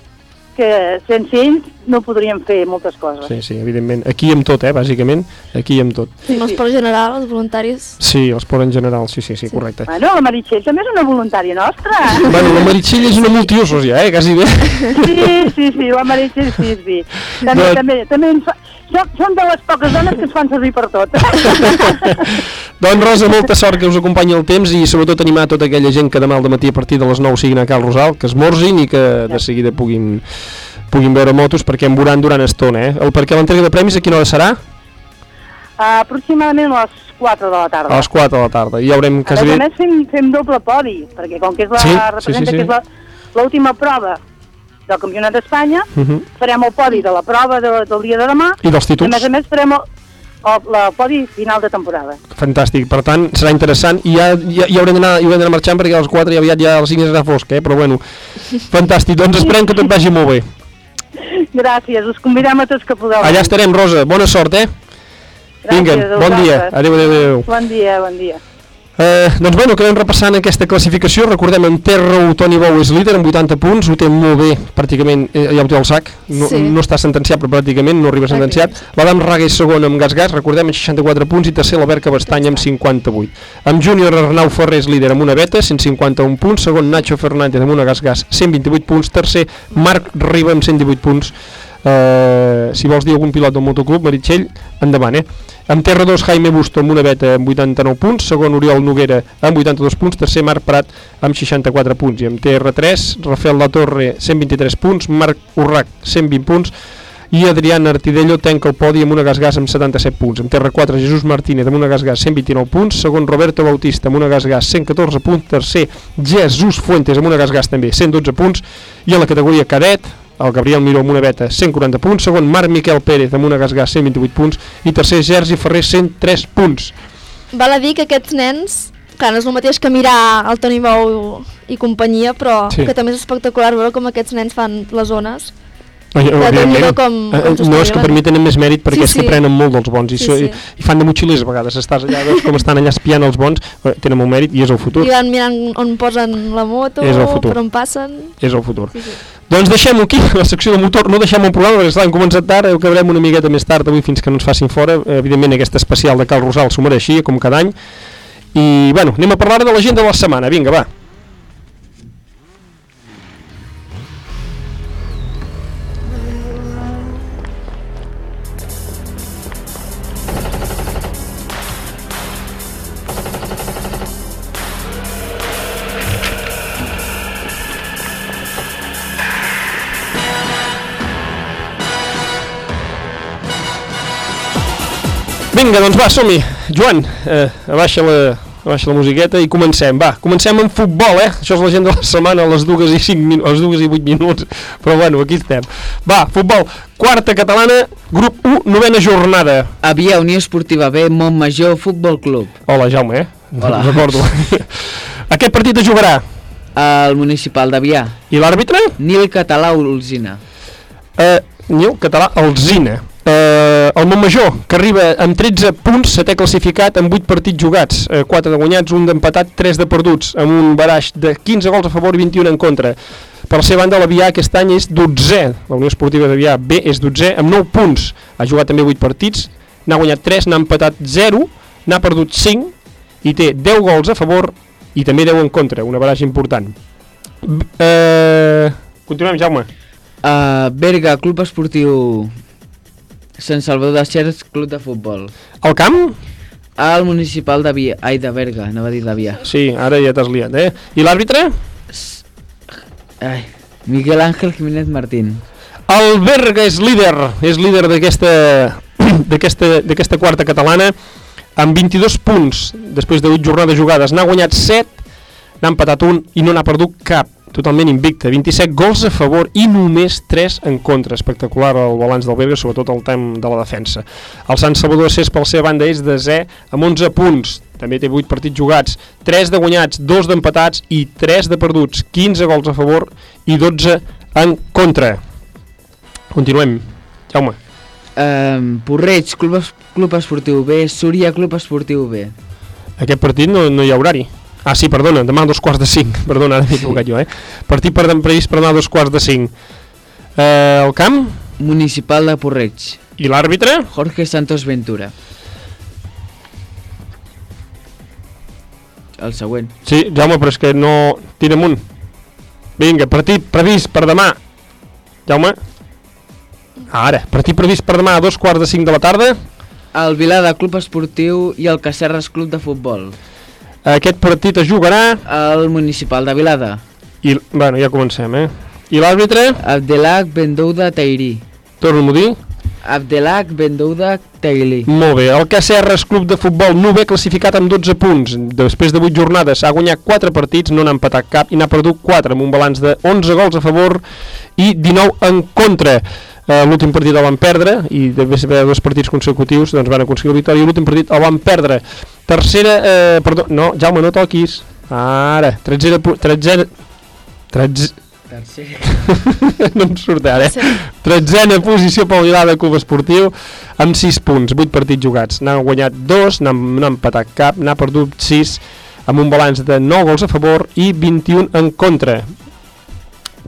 que sense ells no podríem fer moltes coses. Sí, sí, evidentment. Aquí amb tot, eh, bàsicament, aquí amb tot. Sí, l'esport general, els voluntaris... Sí, l'esport en general, sí, sí, sí, correcte. Bueno, la Meritxell també és una voluntària nostra. Bueno, la Meritxell és una multiusos ja, eh, quasi bé. Sí, sí, sí, la Meritxell sí, sí. També, Doncs- també, també ens fa... Som de les poques dones que es fan servir per tot. Doncs Rosa, molta sort que us acompanyi el temps i sobretot animar tota aquella gent que demà al matí a partir de les 9 siguin a Cal Rosal, que esmorzin i que de seguida puguin, puguin veure motos perquè en veuran durant estona, eh? El, perquè l'entrega de premis a quina hora serà? Uh, aproximadament a les 4 de la tarda. A les 4 de la tarda. I ja haurem A quasi a més fem, fem doble podi, perquè com que és la, Sí, sí, representa sí, sí. que és la- l'última prova del Campionat d'Espanya, Uh -huh. farem el podi de la prova de, del dia de demà, I dels títols? a més a més farem el, el, la podi final de temporada. Fantàstic, per tant serà interessant i ja, ja, ja haurem d'anar marxant perquè a les 4 ja aviat ja les 5 serà fosc, eh? però bueno, fantàstic, doncs esperem que tot vagi molt bé. Gràcies, us convidem a tots que podeu. Allà estarem, Rosa, bona sort, eh? Vinga, Gràcies a bon dia, adéu, adéu, adéu. Bon dia, bon dia. Eh, doncs bueno, acabem repassant aquesta classificació, recordem en Terra Toni Bou és líder amb 80 punts, ho té molt bé, pràcticament eh, ja ho té al sac, no, Sí. no està sentenciat però pràcticament no arriba sentenciat, l'Adam Raga és segon amb Gas Gas, recordem amb 64 punts i tercer la Berca Bastany amb 58 amb Júnior Arnau Ferrer és líder amb una beta 151 punts, segon Nacho Fernández amb una Gas Gas 128 punts, tercer Marc Riba amb 118 punts eh, si vols dir algun pilot del motoclub, Meritxell, endavant, eh? Amb Terra 2, Jaime Busto amb una beta amb 89 punts, segon Oriol Noguera amb 82 punts, tercer Marc Prat amb 64 punts, i amb TR3, Rafael La Torre 123 punts, Marc Urrac 120 punts, i Adrián Artidello tanca el podi amb una gas-gas amb 77 punts. Amb Terra4, Jesús Martínez amb una gas-gas 129 punts, segon Roberto Bautista amb una gas-gas 114 punts, tercer Jesús Fuentes amb una gas-gas també 112 punts, i a la categoria cadet, el Gabriel Miró amb una beta 140 punts, segon Marc Miquel Pérez amb una gas-gas 128 punts i tercer Sergi Ferrer 103 punts. Val a dir que aquests nens, clar, no és el mateix que mirar el Toni Bou i companyia, però Sí. que també és espectacular veure com aquests nens fan les zones. Déu-n'hi-do evidentment. com- Eh, com no és que per mi tenen més mèrit perquè Sí, és que sí. prenen molt dels bons i, Sí, so, sí. i, i fan de motxilers a vegades estàs allà, veus com estan allà espiant els bons eh, tenen molt mèrit i és el futur I van mirant on posen la moto, És el futur. per on passen... és el futur Sí, sí. Doncs deixem-ho aquí, la secció de motor. No deixem el programa perquè hem començat tard. Ho acabarem una miqueta més tard avui fins que no ens facin fora. Evidentment aquesta especial de Cal Rosal s'ho mereixia com cada any. I bueno, anem a parlar de l'agenda de la setmana. Vinga va Vinga, doncs va, som-hi. Joan, eh, abaixa, la, abaixa la musiqueta i comencem. Va, comencem amb futbol, eh? Això és la gent de la setmana a les dues i, cinc min a les dues i vuit minuts. Però bueno, aquí estem. Va, futbol. Quarta catalana, grup 1, novena jornada. Avià Unió Esportiva B, Montmajor Futbol Club. Hola, Jaume, eh? Hola. Recordo. Aquest partit es jugarà. El municipal d'Avià. I l'àrbitre? Nil Català Olzina. Eh, Nil Català Alzina. Eh, el Montmajor, que arriba amb 13 punts, setè classificat amb 8 partits jugats, eh, 4 de guanyats, un d'empatat, 3 de perduts, amb un baraix de 15 gols a favor i 21 en contra. Per la seva banda, l'Avià aquest any és 12è, la Unió Esportiva d'Avià B és 12è, amb 9 punts. Ha jugat també 8 partits, n'ha guanyat 3, n'ha empatat 0, n'ha perdut 5 i té 10 gols a favor i també 10 en contra, una baraix important. Eh, continuem, Jaume. Uh, Berga, Club Esportiu Sant Salvador de Xers, Club de Futbol. El camp? El municipal de Via, ai, de Berga, no va dir de Via. Sí, ara ja t'has liat, eh? I l'àrbitre? Ai, Miguel Ángel Jiménez Martín. El Berga és líder, és líder d'aquesta quarta catalana amb 22 punts després de 8 jornades jugades. N'ha guanyat 7, n'ha empatat un i no n'ha perdut cap. Totalment invicta. 27 gols a favor i només 3 en contra. Espectacular el balanç del Berga, sobretot el temps de la defensa. El Sant Salvador Cés, per la seva banda, és desè amb 11 punts. També té 8 partits jugats, 3 de guanyats, 2 d'empatats i 3 de perduts. 15 gols a favor i 12 en contra. Continuem. Jaume. Um, Porreig, Club, Club Esportiu B, Súria, Club Esportiu B. Aquest partit no, no hi ha horari. Ah, sí, perdona, demà a dos quarts de cinc. Perdona, ara m'he equivocat jo, eh? Partit per previst per demà a dos quarts de cinc. Eh, el camp? Municipal de Porreig. I l'àrbitre? Jorge Santos Ventura. El següent. Sí, Jaume, però és que no... Tira amunt. Vinga, partit previst per demà. Jaume? Ara, partit previst per demà a dos quarts de cinc de la tarda. El Vilada Club Esportiu i el Cacerres Club de Futbol. Aquest partit es jugarà... El Municipal de Vilada. I, bueno, ja comencem, eh? I l'àrbitre? Abdelak Bendouda Tairi. Torno-m'ho dir. Abdelak Bendouda Taili. Molt bé, el Cacerres Club de Futbol novè classificat amb 12 punts. Després de 8 jornades ha guanyat 4 partits, no n'ha empatat cap i n'ha perdut 4 amb un balanç de 11 gols a favor i 19 en contra. Eh, l'últim partit el van perdre i després de dos partits consecutius doncs van aconseguir la victòria i l'últim partit el van perdre. Tercera, eh, perdó, no, Jaume, no toquis. Ara, tretzera, tretzera, tretze, Tercer. no em surt ara, eh? Tretzena posició pel Vilada Club Esportiu amb 6 punts, 8 partits jugats. N'ha guanyat 2, n'ha n'ha empatat cap, n'ha perdut 6 amb un balanç de 9 gols a favor i 21 en contra.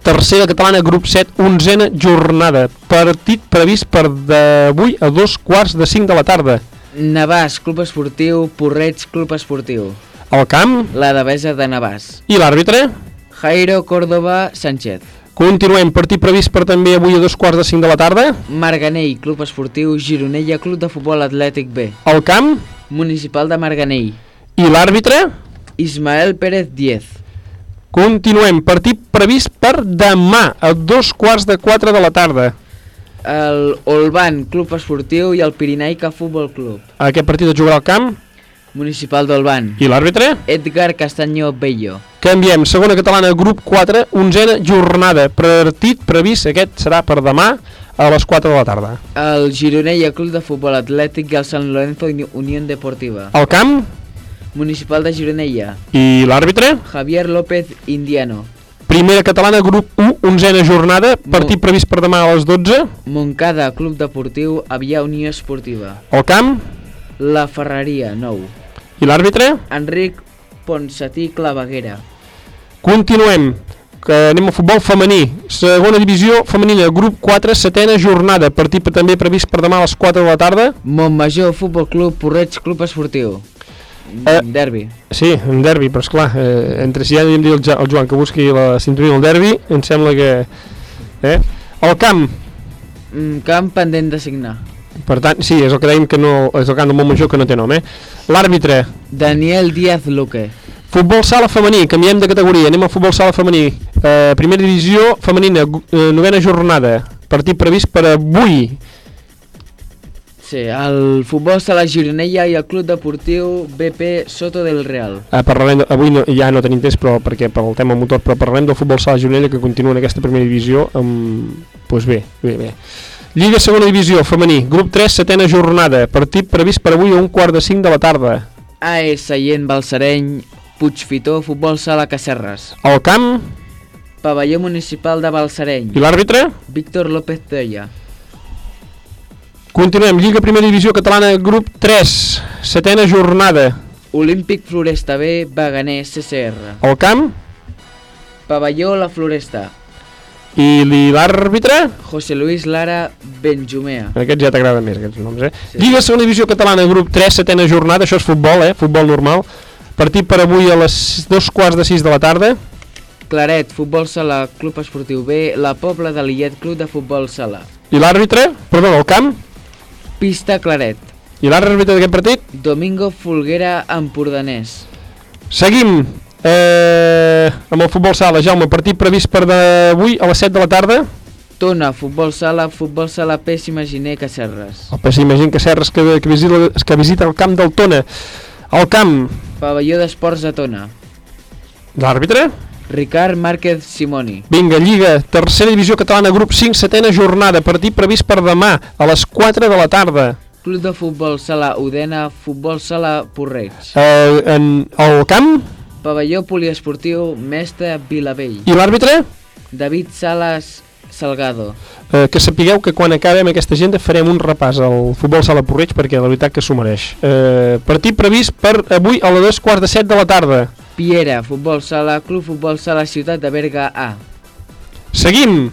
Tercera catalana, grup 7, onzena jornada. Partit previst per d'avui a dos quarts de 5 de la tarda. Navàs Club Esportiu, Porreig Club Esportiu. Al camp La Devesa de Navàs. i l'àrbitre. Jairo Córdoba Sánchez. Continuem, partit previst per també avui a dos quarts de 5 de la tarda. Marganell Club Esportiu, Gironella Club de Futbol Atlètic B. Al camp Municipal de Marganell. i l'àrbitre. Ismael Pérez Diez. Continuem, partit previst per demà, a dos quarts de quatre de la tarda. El Olban Club Esportiu i el Pirinaica Futbol Club. Aquest partit es jugarà al camp Municipal d'Olban. i l'àrbitre. Edgar Castaño Bello. Canviem, segona catalana, grup 4, onzena jornada. Partit previst, aquest serà per demà a les 4 de la tarda. El Gironella Club de Futbol Atlètic i el San Lorenzo Uni- Unión Deportiva. Al camp Municipal de Gironella. i l'àrbitre. Javier López Indiano. Primera catalana, grup 1, onzena jornada. Partit previst per demà a les 12. Moncada Club Deportiu Avià Unió Esportiva. Al camp La Ferreria, nou. i l'àrbitre. Enric Ponsatí Claveguera. Continuem, que anem al futbol femení. Segona divisió femenina, grup 4, setena jornada. Partit també previst per demà a les 4 de la tarda. Montmajor Futbol Club Porreig Club Esportiu. Eh, Derbi. Sí, un derbi, però esclar, eh, entre si ja hem dit el Joan que busqui la sintonia del derbi, em sembla que... Eh? El camp, Mm, camp pendent de signar. per tant, sí, és el que dèiem que no, és el camp del Montmajor que no té nom, eh? L'àrbitre, Daniel Díaz Luque. futbol sala femení, canviem de categoria, anem al futbol sala femení. Eh, primera divisió femenina, eh, novena jornada, partit previst per avui. Sí, el futbol sala Gironella i el club deportiu BP Soto del Real. Eh, parlarem, avui no, ja no tenim temps però, perquè pel tema motor, però parlarem del futbol sala Gironella que continua en aquesta primera divisió amb... pues bé, bé, bé. Lliga segona divisió, femení, grup 3, setena jornada, partit previst per avui a un quart de 5 de la tarda. AS Seient Balsareny, Puigfitó, futbol sala Cacerres. Al camp, Pavelló municipal de Balsareny. i l'àrbitre? Víctor López Toya. Continuem, Lliga primera divisió catalana, grup 3, setena jornada. Olímpic Floresta B, Baganer, CCR. Al camp, Pavelló La Floresta. i li- l'àrbitre? José Luis Lara Benjumea. Aquests ja t'agraden més, aquests noms, eh? Sí. Lliga segona divisió catalana, grup 3, setena jornada, això és futbol, eh? Futbol normal. Partit per avui a les dos quarts de 6 de la tarda. Claret, futbol sala, club esportiu B, la Pobla de Lillet, club de futbol sala. I l'àrbitre? Perdó, al camp? Pista Claret. I l'àrbitre d'aquest partit? Domingo Folguera Empordanès. Seguim eh, amb el futbol sala. Jaume, partit previst per d'avui a les 7 de la tarda. Tona, futbol sala, futbol sala PES Imaginer Cacerres. El PS Imagina que Serres que, que, visita, que visita el camp del Tona. Al camp, Pavelló d'Esports de Tona. l'àrbitre? Ricard Márquez Simoni. Vinga, Lliga, tercera divisió catalana, grup 5, setena jornada. Partit previst per demà a les 4 de la tarda. Club de futbol sala Udena, futbol sala Porreig. Eh, en, al camp Pavelló poliesportiu Mestre Vilavell. i l'àrbitre? David Salas Salgado. Eh, que sapigueu que quan acabem aquesta agenda farem un repàs al futbol sala Porreig perquè la veritat que s'ho mereix. Eh, partit previst per avui a les dos quarts de 7 de la tarda. Piera, futbol sala, club futbol sala Ciutat de Berga A. Seguim.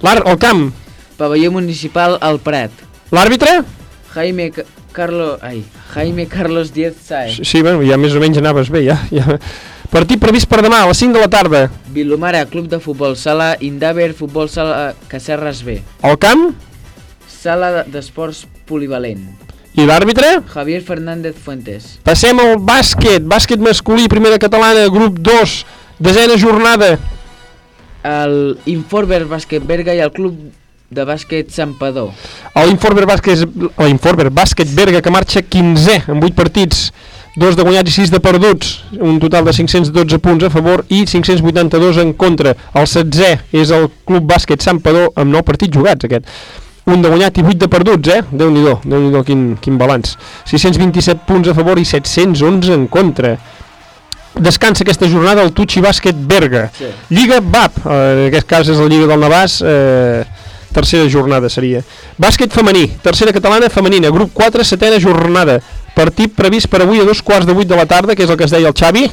L'ar al camp. Pavelló municipal al Prat. L'àrbitre? Jaime C Carlo, ai, Jaime Carlos Diez Saez. Sí, bueno, ja més o menys anaves bé, ja. ja. Partit previst per demà a les 5 de la tarda. Vilomara, club de futbol sala Indaver, futbol sala Cacerres B. Al camp? Sala d'esports polivalent. I l'àrbitre? Javier Fernández Fuentes. Passem al bàsquet. Bàsquet masculí, primera catalana, grup 2, desena jornada. El Informer Bàsquet Berga i el club de bàsquet Sampador. L'Informer Bàsquet, l'Informer Bàsquet Berga que marxa 15 amb 8 partits, dos de guanyats i 6 de perduts, un total de 512 punts a favor i 582 en contra. El 16è és el Club Bàsquet Sampador amb 9 partits jugats aquest. Un de guanyat i 8 de perduts, eh? Déu-n'hi-do, déu nhi déu quin, quin balanç. 627 punts a favor i 711 en contra. Descansa aquesta jornada el Tucci Bàsquet Berga. Sí. Lliga BAP, en aquest cas és la Lliga del Navàs, eh, tercera jornada seria. Bàsquet femení, tercera catalana femenina, grup 4, setena jornada. Partit previst per avui a dos quarts de vuit de la tarda, que és el que es deia el Xavi.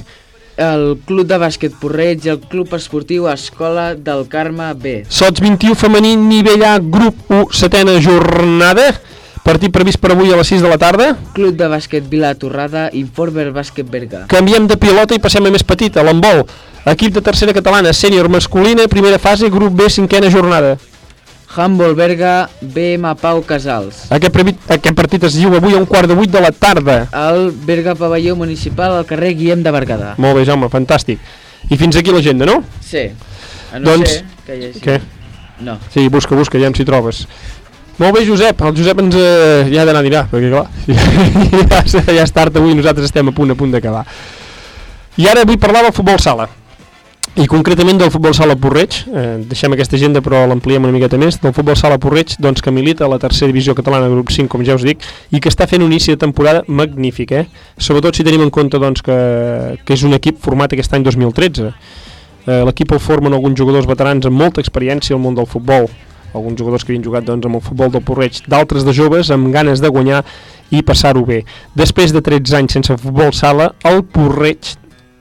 El club de bàsquet Porreig i el club esportiu Escola del Carme B. Sots 21 femení, nivell A, grup 1, setena jornada. Partit previst per avui a les 6 de la tarda. Club de bàsquet Vila Torrada, Informer Bàsquet Berga. Canviem de pilota i passem a més petita, l'handbol. Equip de tercera catalana, sènior masculina, primera fase, grup B, cinquena jornada. Handball Berga, BM Pau Casals. Aquest, previ, aquest partit es diu avui a un quart de vuit de la tarda. El Berga Pavelló Municipal al carrer Guillem de Berguedà. Molt bé, Jaume, fantàstic. I fins aquí l'agenda, no? Sí. A no Doncs- ser que hi hagi... Què? No. Sí, busca, busca, ja si trobes. Molt bé, Josep. El Josep ens eh, ja ha d'anar a dinar, perquè clar, ja, ja és tard avui, nosaltres estem a punt a punt d'acabar. I ara vull parlar del futbol sala. I concretament del futbol sala Porreig, eh, deixem aquesta agenda però l'ampliem una miqueta més, del futbol sala Porreig doncs, que milita a la tercera divisió catalana grup 5, com ja us dic, i que està fent un inici de temporada magnífic, eh? sobretot si tenim en compte doncs, que, que és un equip format aquest any 2013. Eh, L'equip el formen alguns jugadors veterans amb molta experiència al món del futbol, alguns jugadors que havien jugat doncs, amb el futbol del Porreig, d'altres de joves amb ganes de guanyar i passar-ho bé. Després de 13 anys sense futbol sala, el Porreig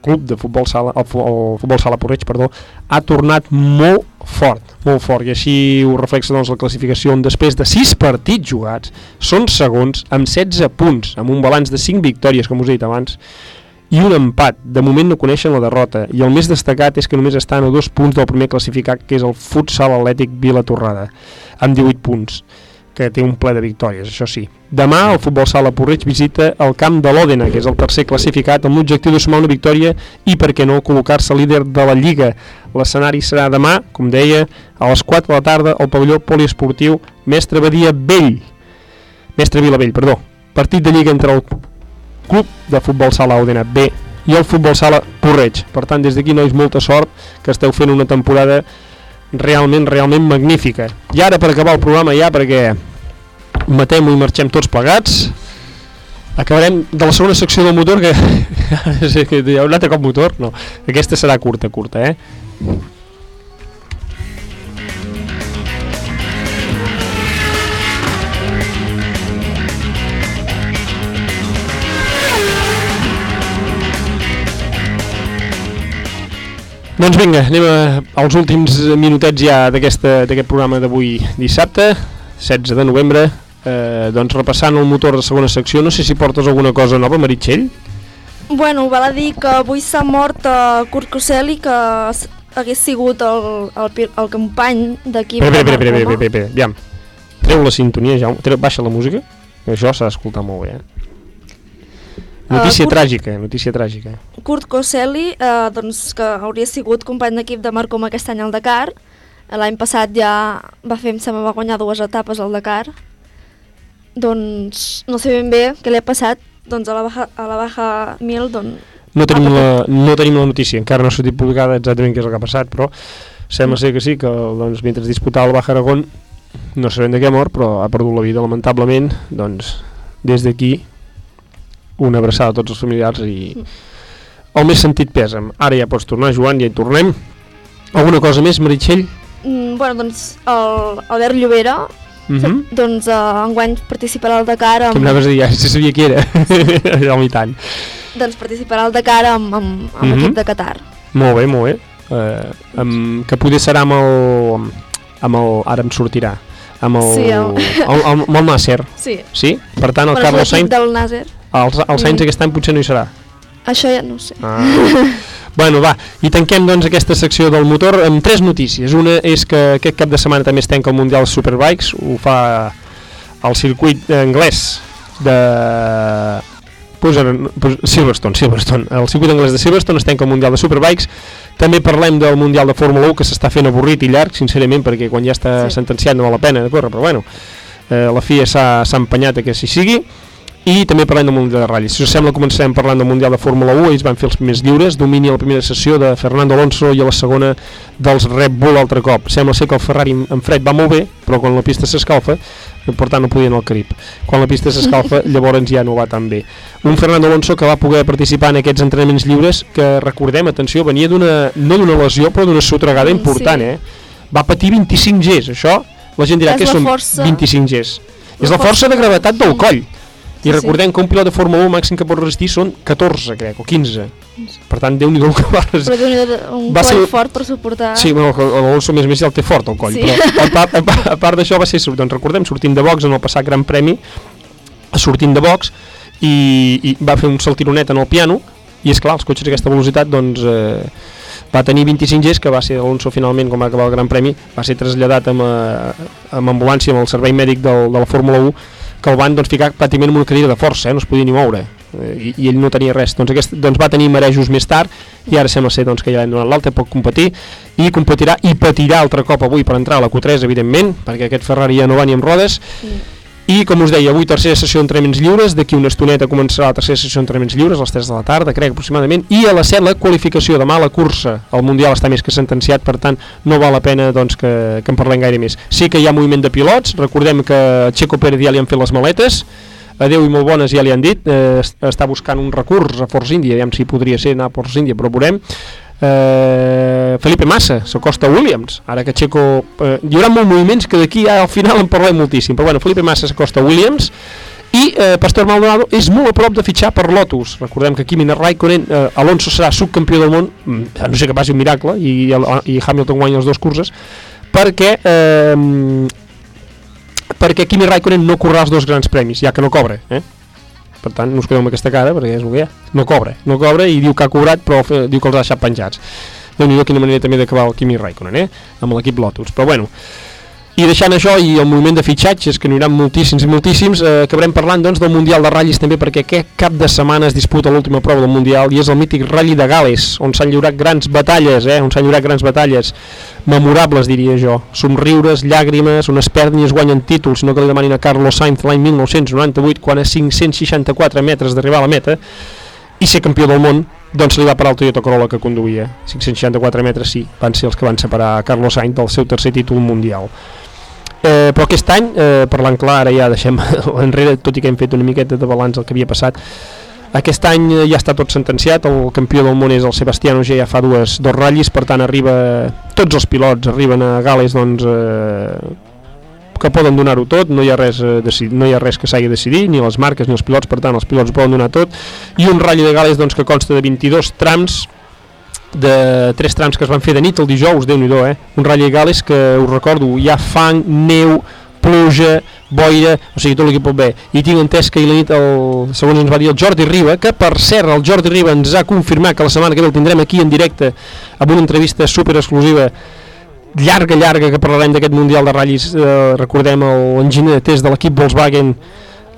club de futbol sala, el, el futbol sala Porreig, perdó, ha tornat molt fort, molt fort, i així ho reflexa doncs, la classificació, on després de 6 partits jugats, són segons amb 16 punts, amb un balanç de 5 victòries, com us he dit abans, i un empat. De moment no coneixen la derrota, i el més destacat és que només estan a dos punts del primer classificat, que és el futsal atlètic Vila Torrada, amb 18 punts que té un ple de victòries, això sí. Demà el futbol sala Porreig visita el camp de l'Òdena, que és el tercer classificat, amb l'objectiu de sumar una victòria i, per què no, col·locar-se líder de la Lliga. L'escenari serà demà, com deia, a les 4 de la tarda al pavelló poliesportiu Mestre Badia Vell. Mestre Vilavell, perdó. Partit de lliga entre el Club de Futbol Sala Òdena B i el Futbol Sala Porreig. Per tant, des d'aquí, nois, molta sort, que esteu fent una temporada realment, realment magnífica. I ara, per acabar el programa, ja, perquè matem-ho i marxem tots plegats, acabarem de la segona secció del motor, que, que hi ha un altre cop motor, no, aquesta serà curta, curta, eh? Doncs vinga, anem als últims minutets ja d'aquest programa d'avui dissabte, 16 de novembre, eh, doncs repassant el motor de segona secció, no sé si portes alguna cosa nova, Meritxell? Bueno, val a dir que avui s'ha mort uh, Kurt Coselli, que hagués sigut el, el, el company d'equip Espera, de espera, espera, Marc espera, Roma. espera, espera, aviam. Treu la sintonia, Jaume, treu, baixa la música, que això s'ha d'escoltar molt bé, eh? Notícia Uh, Kurt- tràgica, notícia tràgica. Kurt Coselli, eh, doncs, que hauria sigut company d'equip de Marc Coma aquest any al Dakar. L'any passat ja va fer, em sembla, va guanyar dues etapes al Dakar. Doncs no sé ben bé què li ha passat doncs, a la Baja, a la Baja 1000, doncs... No tenim, la, no tenim la notícia, encara no ha sortit publicada exactament què és el que ha passat, però sembla ser que sí, que doncs, mentre disputava el Baja Aragón no sabem de què ha mort, però ha perdut la vida lamentablement, doncs des d'aquí una abraçada a tots els familiars i el més sentit pèsam. Ara ja pots tornar, Joan, ja hi tornem. Alguna cosa més, Meritxell? Mm, bueno, doncs el Albert Llobera, Mhm. doncs uh, enguany participarà al Dakar amb... Que m'anaves a dir, ja si sabia qui era. Home, i tant. Doncs participarà al Dakar amb, amb, amb Mhm. l'equip de Qatar. Molt bé, molt bé. Uh, amb, que poder serà amb el, amb el... Ara em sortirà. Amb el, Sí, el- el, el, amb el Nasser. Sí. Sí? Per tant, el és Carlos l'equip Sainz... del Nasser. El, el Sainz Mm. aquest any potser no hi serà. Això ja no sé. Ah. bueno, va, i tanquem doncs aquesta secció del motor amb tres notícies. Una és que aquest cap de setmana també es tanca el Mundial Superbikes, ho fa el circuit anglès de pues, Silverstone, Silverstone. El circuit anglès de Silverstone es tanca el Mundial de Superbikes. També parlem del Mundial de Fórmula 1 que s'està fent avorrit i llarg, sincerament, perquè quan ja està sí. sentenciat no val la pena de córrer, però bueno, eh, la FIA s'ha empenyat a que així sigui i també parlem del Mundial de Rally. Si us sembla, començarem parlant del Mundial de Fórmula 1, ells van fer els primers lliures, domini a la primera sessió de Fernando Alonso i a la segona dels Red Bull altre cop. Sembla ser que el Ferrari en fred va molt bé, però quan la pista s'escalfa, per tant no podia anar al Carib. Quan la pista s'escalfa, llavors ja no va tan bé. Un Fernando Alonso que va poder participar en aquests entrenaments lliures, que recordem, atenció, venia d'una, no d'una lesió, però d'una sotregada important, sí. eh? Va patir 25 Gs, això, la gent dirà que són força- 25 Gs. És la força de gravetat del coll. I Sí, recordem que un pilot de Fórmula 1 màxim que pot resistir són 14, crec, o 15. Per tant, Déu-n'hi-do el que va resistir. Però déu un Va coll ser- fort per suportar... Sí, bueno, l'Alonso més més ja el té fort el coll, Sí. però a part, a part, part d'això va ser, doncs recordem, sortint de box en el passat Gran Premi, sortint de box i, i va fer un saltironet en el piano i és clar, els cotxes d'aquesta velocitat doncs eh, va tenir 25 Gs que va ser Alonso finalment, com va acabar el Gran Premi va ser traslladat amb, eh, amb ambulància amb el servei mèdic del, de la Fórmula 1 que el van doncs, ficar pràcticament en una cadira de força, eh? no es podia ni moure. Eh, i, i ell no tenia res. Doncs, aquest, doncs va tenir marejos més tard i ara sembla ser doncs, que ja l'han donat l'alta pot competir i competirà i patirà altre cop avui per entrar a la Q3 evidentment perquè aquest Ferrari ja no va ni amb rodes i com us deia, avui tercera sessió d'entrenaments lliures, d'aquí una estoneta començarà la tercera sessió d'entrenaments lliures, a les 3 de la tarda, crec aproximadament, i a les 7 la qualificació demà la cursa. El Mundial està més que sentenciat, per tant no val la pena doncs, que, que en parlem gaire més. Sí que hi ha moviment de pilots, recordem que Checo Pérez ja li han fet les maletes, adeu i molt bones ja li han dit, eh, est- està buscant un recurs a Force India, aviam si podria ser anar a Force India, però veurem. Eh, Felipe Massa s'acosta a Williams. Ara que Checo, eh, hi haurà molts moviments que d'aquí ja al final en parlem moltíssim però bueno, Felipe Massa s'acosta a Williams i eh, Pastor Maldonado és molt a prop de fitxar per Lotus. Recordem que Kimi Raikkonen, eh, Alonso serà subcampió del món, mm, no sé que passi un miracle i, i Hamilton guanya les dues curses perquè eh, perquè Kimi Raikkonen no correrà els dos grans premis, ja que no cobra eh? per tant no us quedeu amb aquesta cara perquè és el que hi ha, no cobra, no cobra i diu que ha cobrat però fe- diu que els ha deixat penjats déu nhi quina manera també d'acabar el Kimi Raikkonen eh? amb l'equip Lotus, però bueno I deixant això i el moviment de fitxatges, que n'hi haurà moltíssims i moltíssims, eh, acabarem parlant doncs, del Mundial de Ratllis també, perquè aquest cap de setmana es disputa l'última prova del Mundial i és el mític Rally de Gales, on s'han lliurat grans batalles, eh, on s'han lliurat grans batalles, memorables diria jo, somriures, llàgrimes, on es perden i es guanyen títols, no que li demanin a Carlos Sainz l'any 1998, quan a 564 metres d'arribar a la meta, i ser campió del món, doncs li va parar el Toyota Corolla que conduïa. 564 metres sí, van ser els que van separar Carlos Sainz del seu tercer títol mundial. Eh, però aquest any, eh, parlant clar, ara ja deixem enrere, tot i que hem fet una miqueta de balanç el que havia passat, aquest any eh, ja està tot sentenciat, el campió del món és el Sebastián Ogier, ja fa dues, dos ratllis, per tant arriba, tots els pilots arriben a Gales doncs, eh, que poden donar-ho tot, no hi ha res, eh, no hi ha res que s'hagi de decidir, ni les marques ni els pilots, per tant els pilots poden donar tot, i un ratll de Gales doncs, que consta de 22 trams, de tres trams que es van fer de nit el dijous, déu nhi eh? un ratll de Gales que us recordo, hi ha fang, neu, pluja, boira, o sigui, tot l'equip pot bé. I tinc entès que la nit, el, segons ens va dir el Jordi Riba, que per cert, el Jordi Riba ens ha confirmat que la setmana que ve el tindrem aquí en directe amb una entrevista super exclusiva llarga, llarga, que parlarem d'aquest Mundial de Ratllis, eh, recordem l'enginyer de test de l'equip Volkswagen,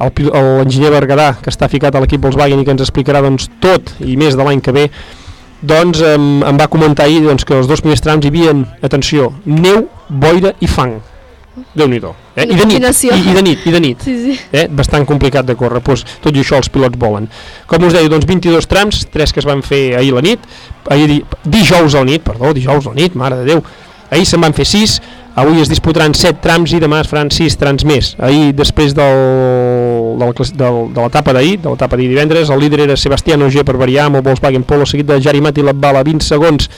l'enginyer Berguedà, que està ficat a l'equip Volkswagen i que ens explicarà doncs, tot i més de l'any que ve, doncs em, em va comentar ahir doncs, que els dos primers trams hi havia, atenció, neu, boira i fang. déu nhi eh? I de nit, i, i de nit, i de nit. Sí, sí. Eh? Bastant complicat de córrer, doncs, tot i això els pilots volen. Com us deia, doncs 22 trams, tres que es van fer ahir la nit, ahir di, dijous a la nit, perdó, dijous a la nit, mare de Déu, ahir se'n van fer 6, avui es disputaran 7 trams i demà es faran 6 trams més. Ahir, després del, del, del, de l'etapa d'ahir, de l'etapa d'ahir divendres, el líder era Sebastián Ogier per variar amb el Volkswagen Polo, seguit de Jari Mati Labbala, 20 segons,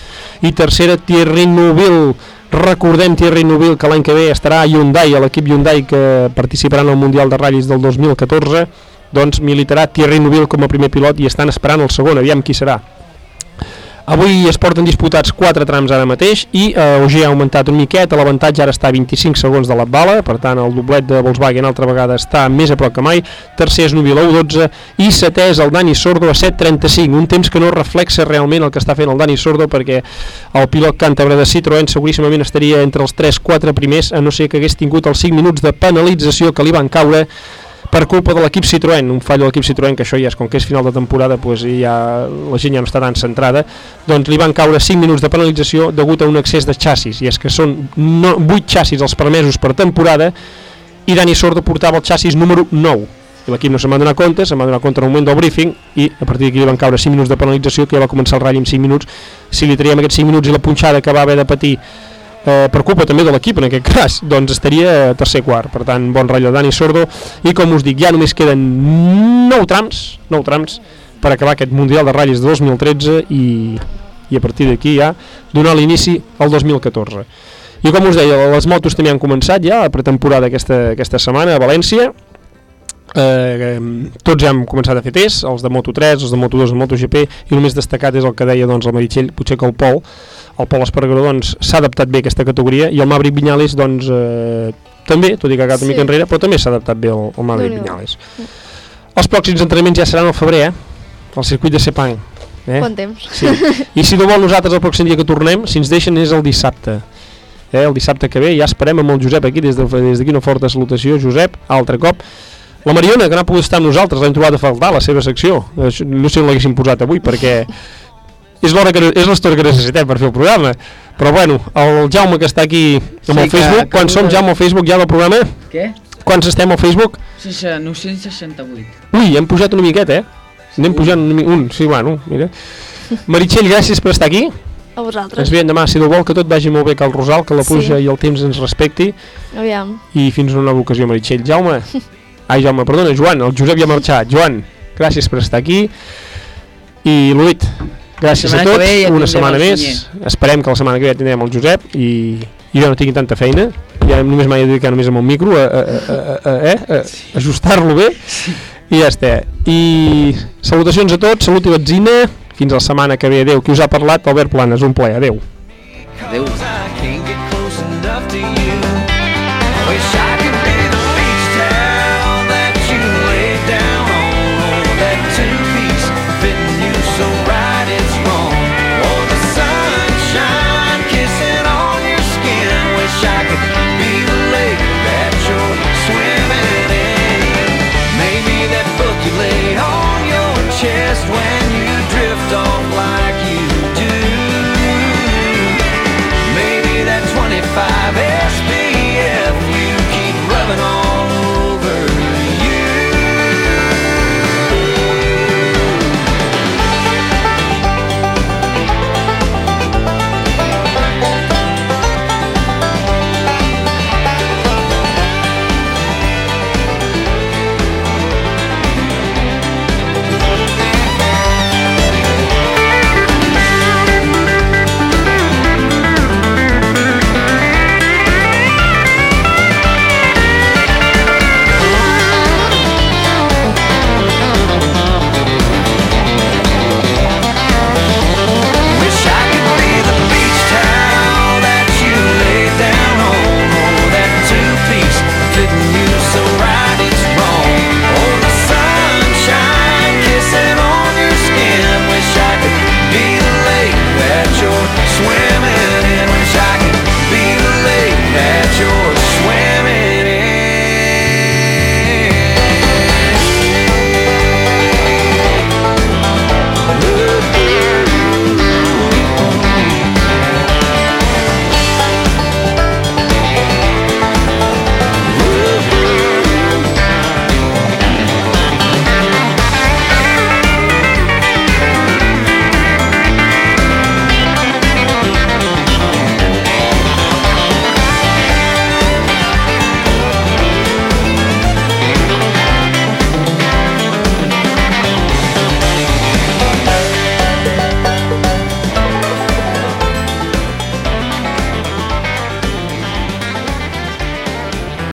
i tercera Thierry Neuville, recordem Thierry Neuville que l'any que ve estarà a Hyundai, a l'equip Hyundai que participarà en el Mundial de Ratllis del 2014, doncs militarà Thierry Neuville com a primer pilot i estan esperant el segon, aviam qui serà. Avui es porten disputats 4 trams ara mateix i eh, Ogier ha augmentat un miqueta, l'avantatge ara està a 25 segons de la bala, per tant el doblet de Volkswagen altra vegada està més a prop que mai, tercer és Nubil a 12 i setè és el Dani Sordo a 7.35, un temps que no reflexa realment el que està fent el Dani Sordo perquè el pilot càntabre de Citroën seguríssimament estaria entre els 3-4 primers a no ser que hagués tingut els 5 minuts de penalització que li van caure per culpa de l'equip Citroën, un fall de l'equip Citroën, que això ja és com que és final de temporada, doncs ja la gent ja no està tan centrada, doncs li van caure 5 minuts de penalització degut a un excés de xassis, i és que són no, 8 xassis els permesos per temporada, i Dani Sordo portava el xassis número 9, i l'equip no se'n va donar compte, se'n va donar compte en el moment del briefing, i a partir d'aquí li van caure 5 minuts de penalització, que ja va començar el ratll amb 5 minuts, si li traiem aquests 5 minuts i la punxada que va haver de patir eh, per culpa també de l'equip en aquest cas, doncs estaria tercer quart, per tant bon ratll Dani Sordo. I com us dic, ja només queden 9 trams, 9 trams per acabar aquest Mundial de Ratllis de 2013 i, i a partir d'aquí ja donar l'inici al 2014 i com us deia, les motos també han començat ja la pretemporada aquesta, aquesta setmana a València eh, tots ja hem començat a fer tests, els de Moto3, els de Moto2, el MotoGP, i el més destacat és el que deia doncs, el Meritxell, potser que el Pol, el Pol Espargaró doncs, s'ha adaptat bé a aquesta categoria, i el Maverick Viñales doncs, eh, també, tot i que ha quedat una Sí. mica enrere, però també s'ha adaptat bé el, el Maverick Déu-n'hi-do. Viñales. Els pròxims entrenaments ja seran al febrer, eh? al circuit de Sepang. Eh? Quant temps. Sí. I si no vol nosaltres el pròxim dia que tornem, si ens deixen és el dissabte. Eh? El dissabte que ve ja esperem amb el Josep aquí, des d'aquí de, des una forta salutació, Josep, altre cop. La Mariona, que no ha pogut estar amb nosaltres, l'hem trobat a faltar, la seva secció. Això No sé on l'haguéssim posat avui, perquè és l'hora que és l'estona que necessitem per fer el programa. Però bueno, el Jaume que està aquí amb Sí, el que Facebook, quan som de- Jaume al Facebook ja del programa? Què? Quants estem al Facebook? Seixa- 968. Ui, hem pujat una miqueta, eh? Anem pujant un, un, sí, bueno, mira. Meritxell, gràcies per estar aquí. A vosaltres. Ens veiem demà, si Déu vol, que tot vagi molt bé, que el Rosal, que la pluja Sí. i el temps ens respecti. Aviam. I fins a una nova ocasió, Meritxell. Jaume, ai, Jaume, perdona, Joan, el Josep ja ha marxat. Joan, gràcies per estar aquí. I Luit, gràcies a tots, ja una setmana més. Esperem que la setmana que ve ja tindrem el Josep i, i jo no tingui tanta feina. Ja només m'he de dedicar només amb el micro a, a, a, a, a, eh? a ajustar-lo bé i ja està. I salutacions a tots, salut i batzina. Fins la setmana que ve. Adéu. Qui us ha parlat? Albert Planes. Un plaer. Adéu. Adéu.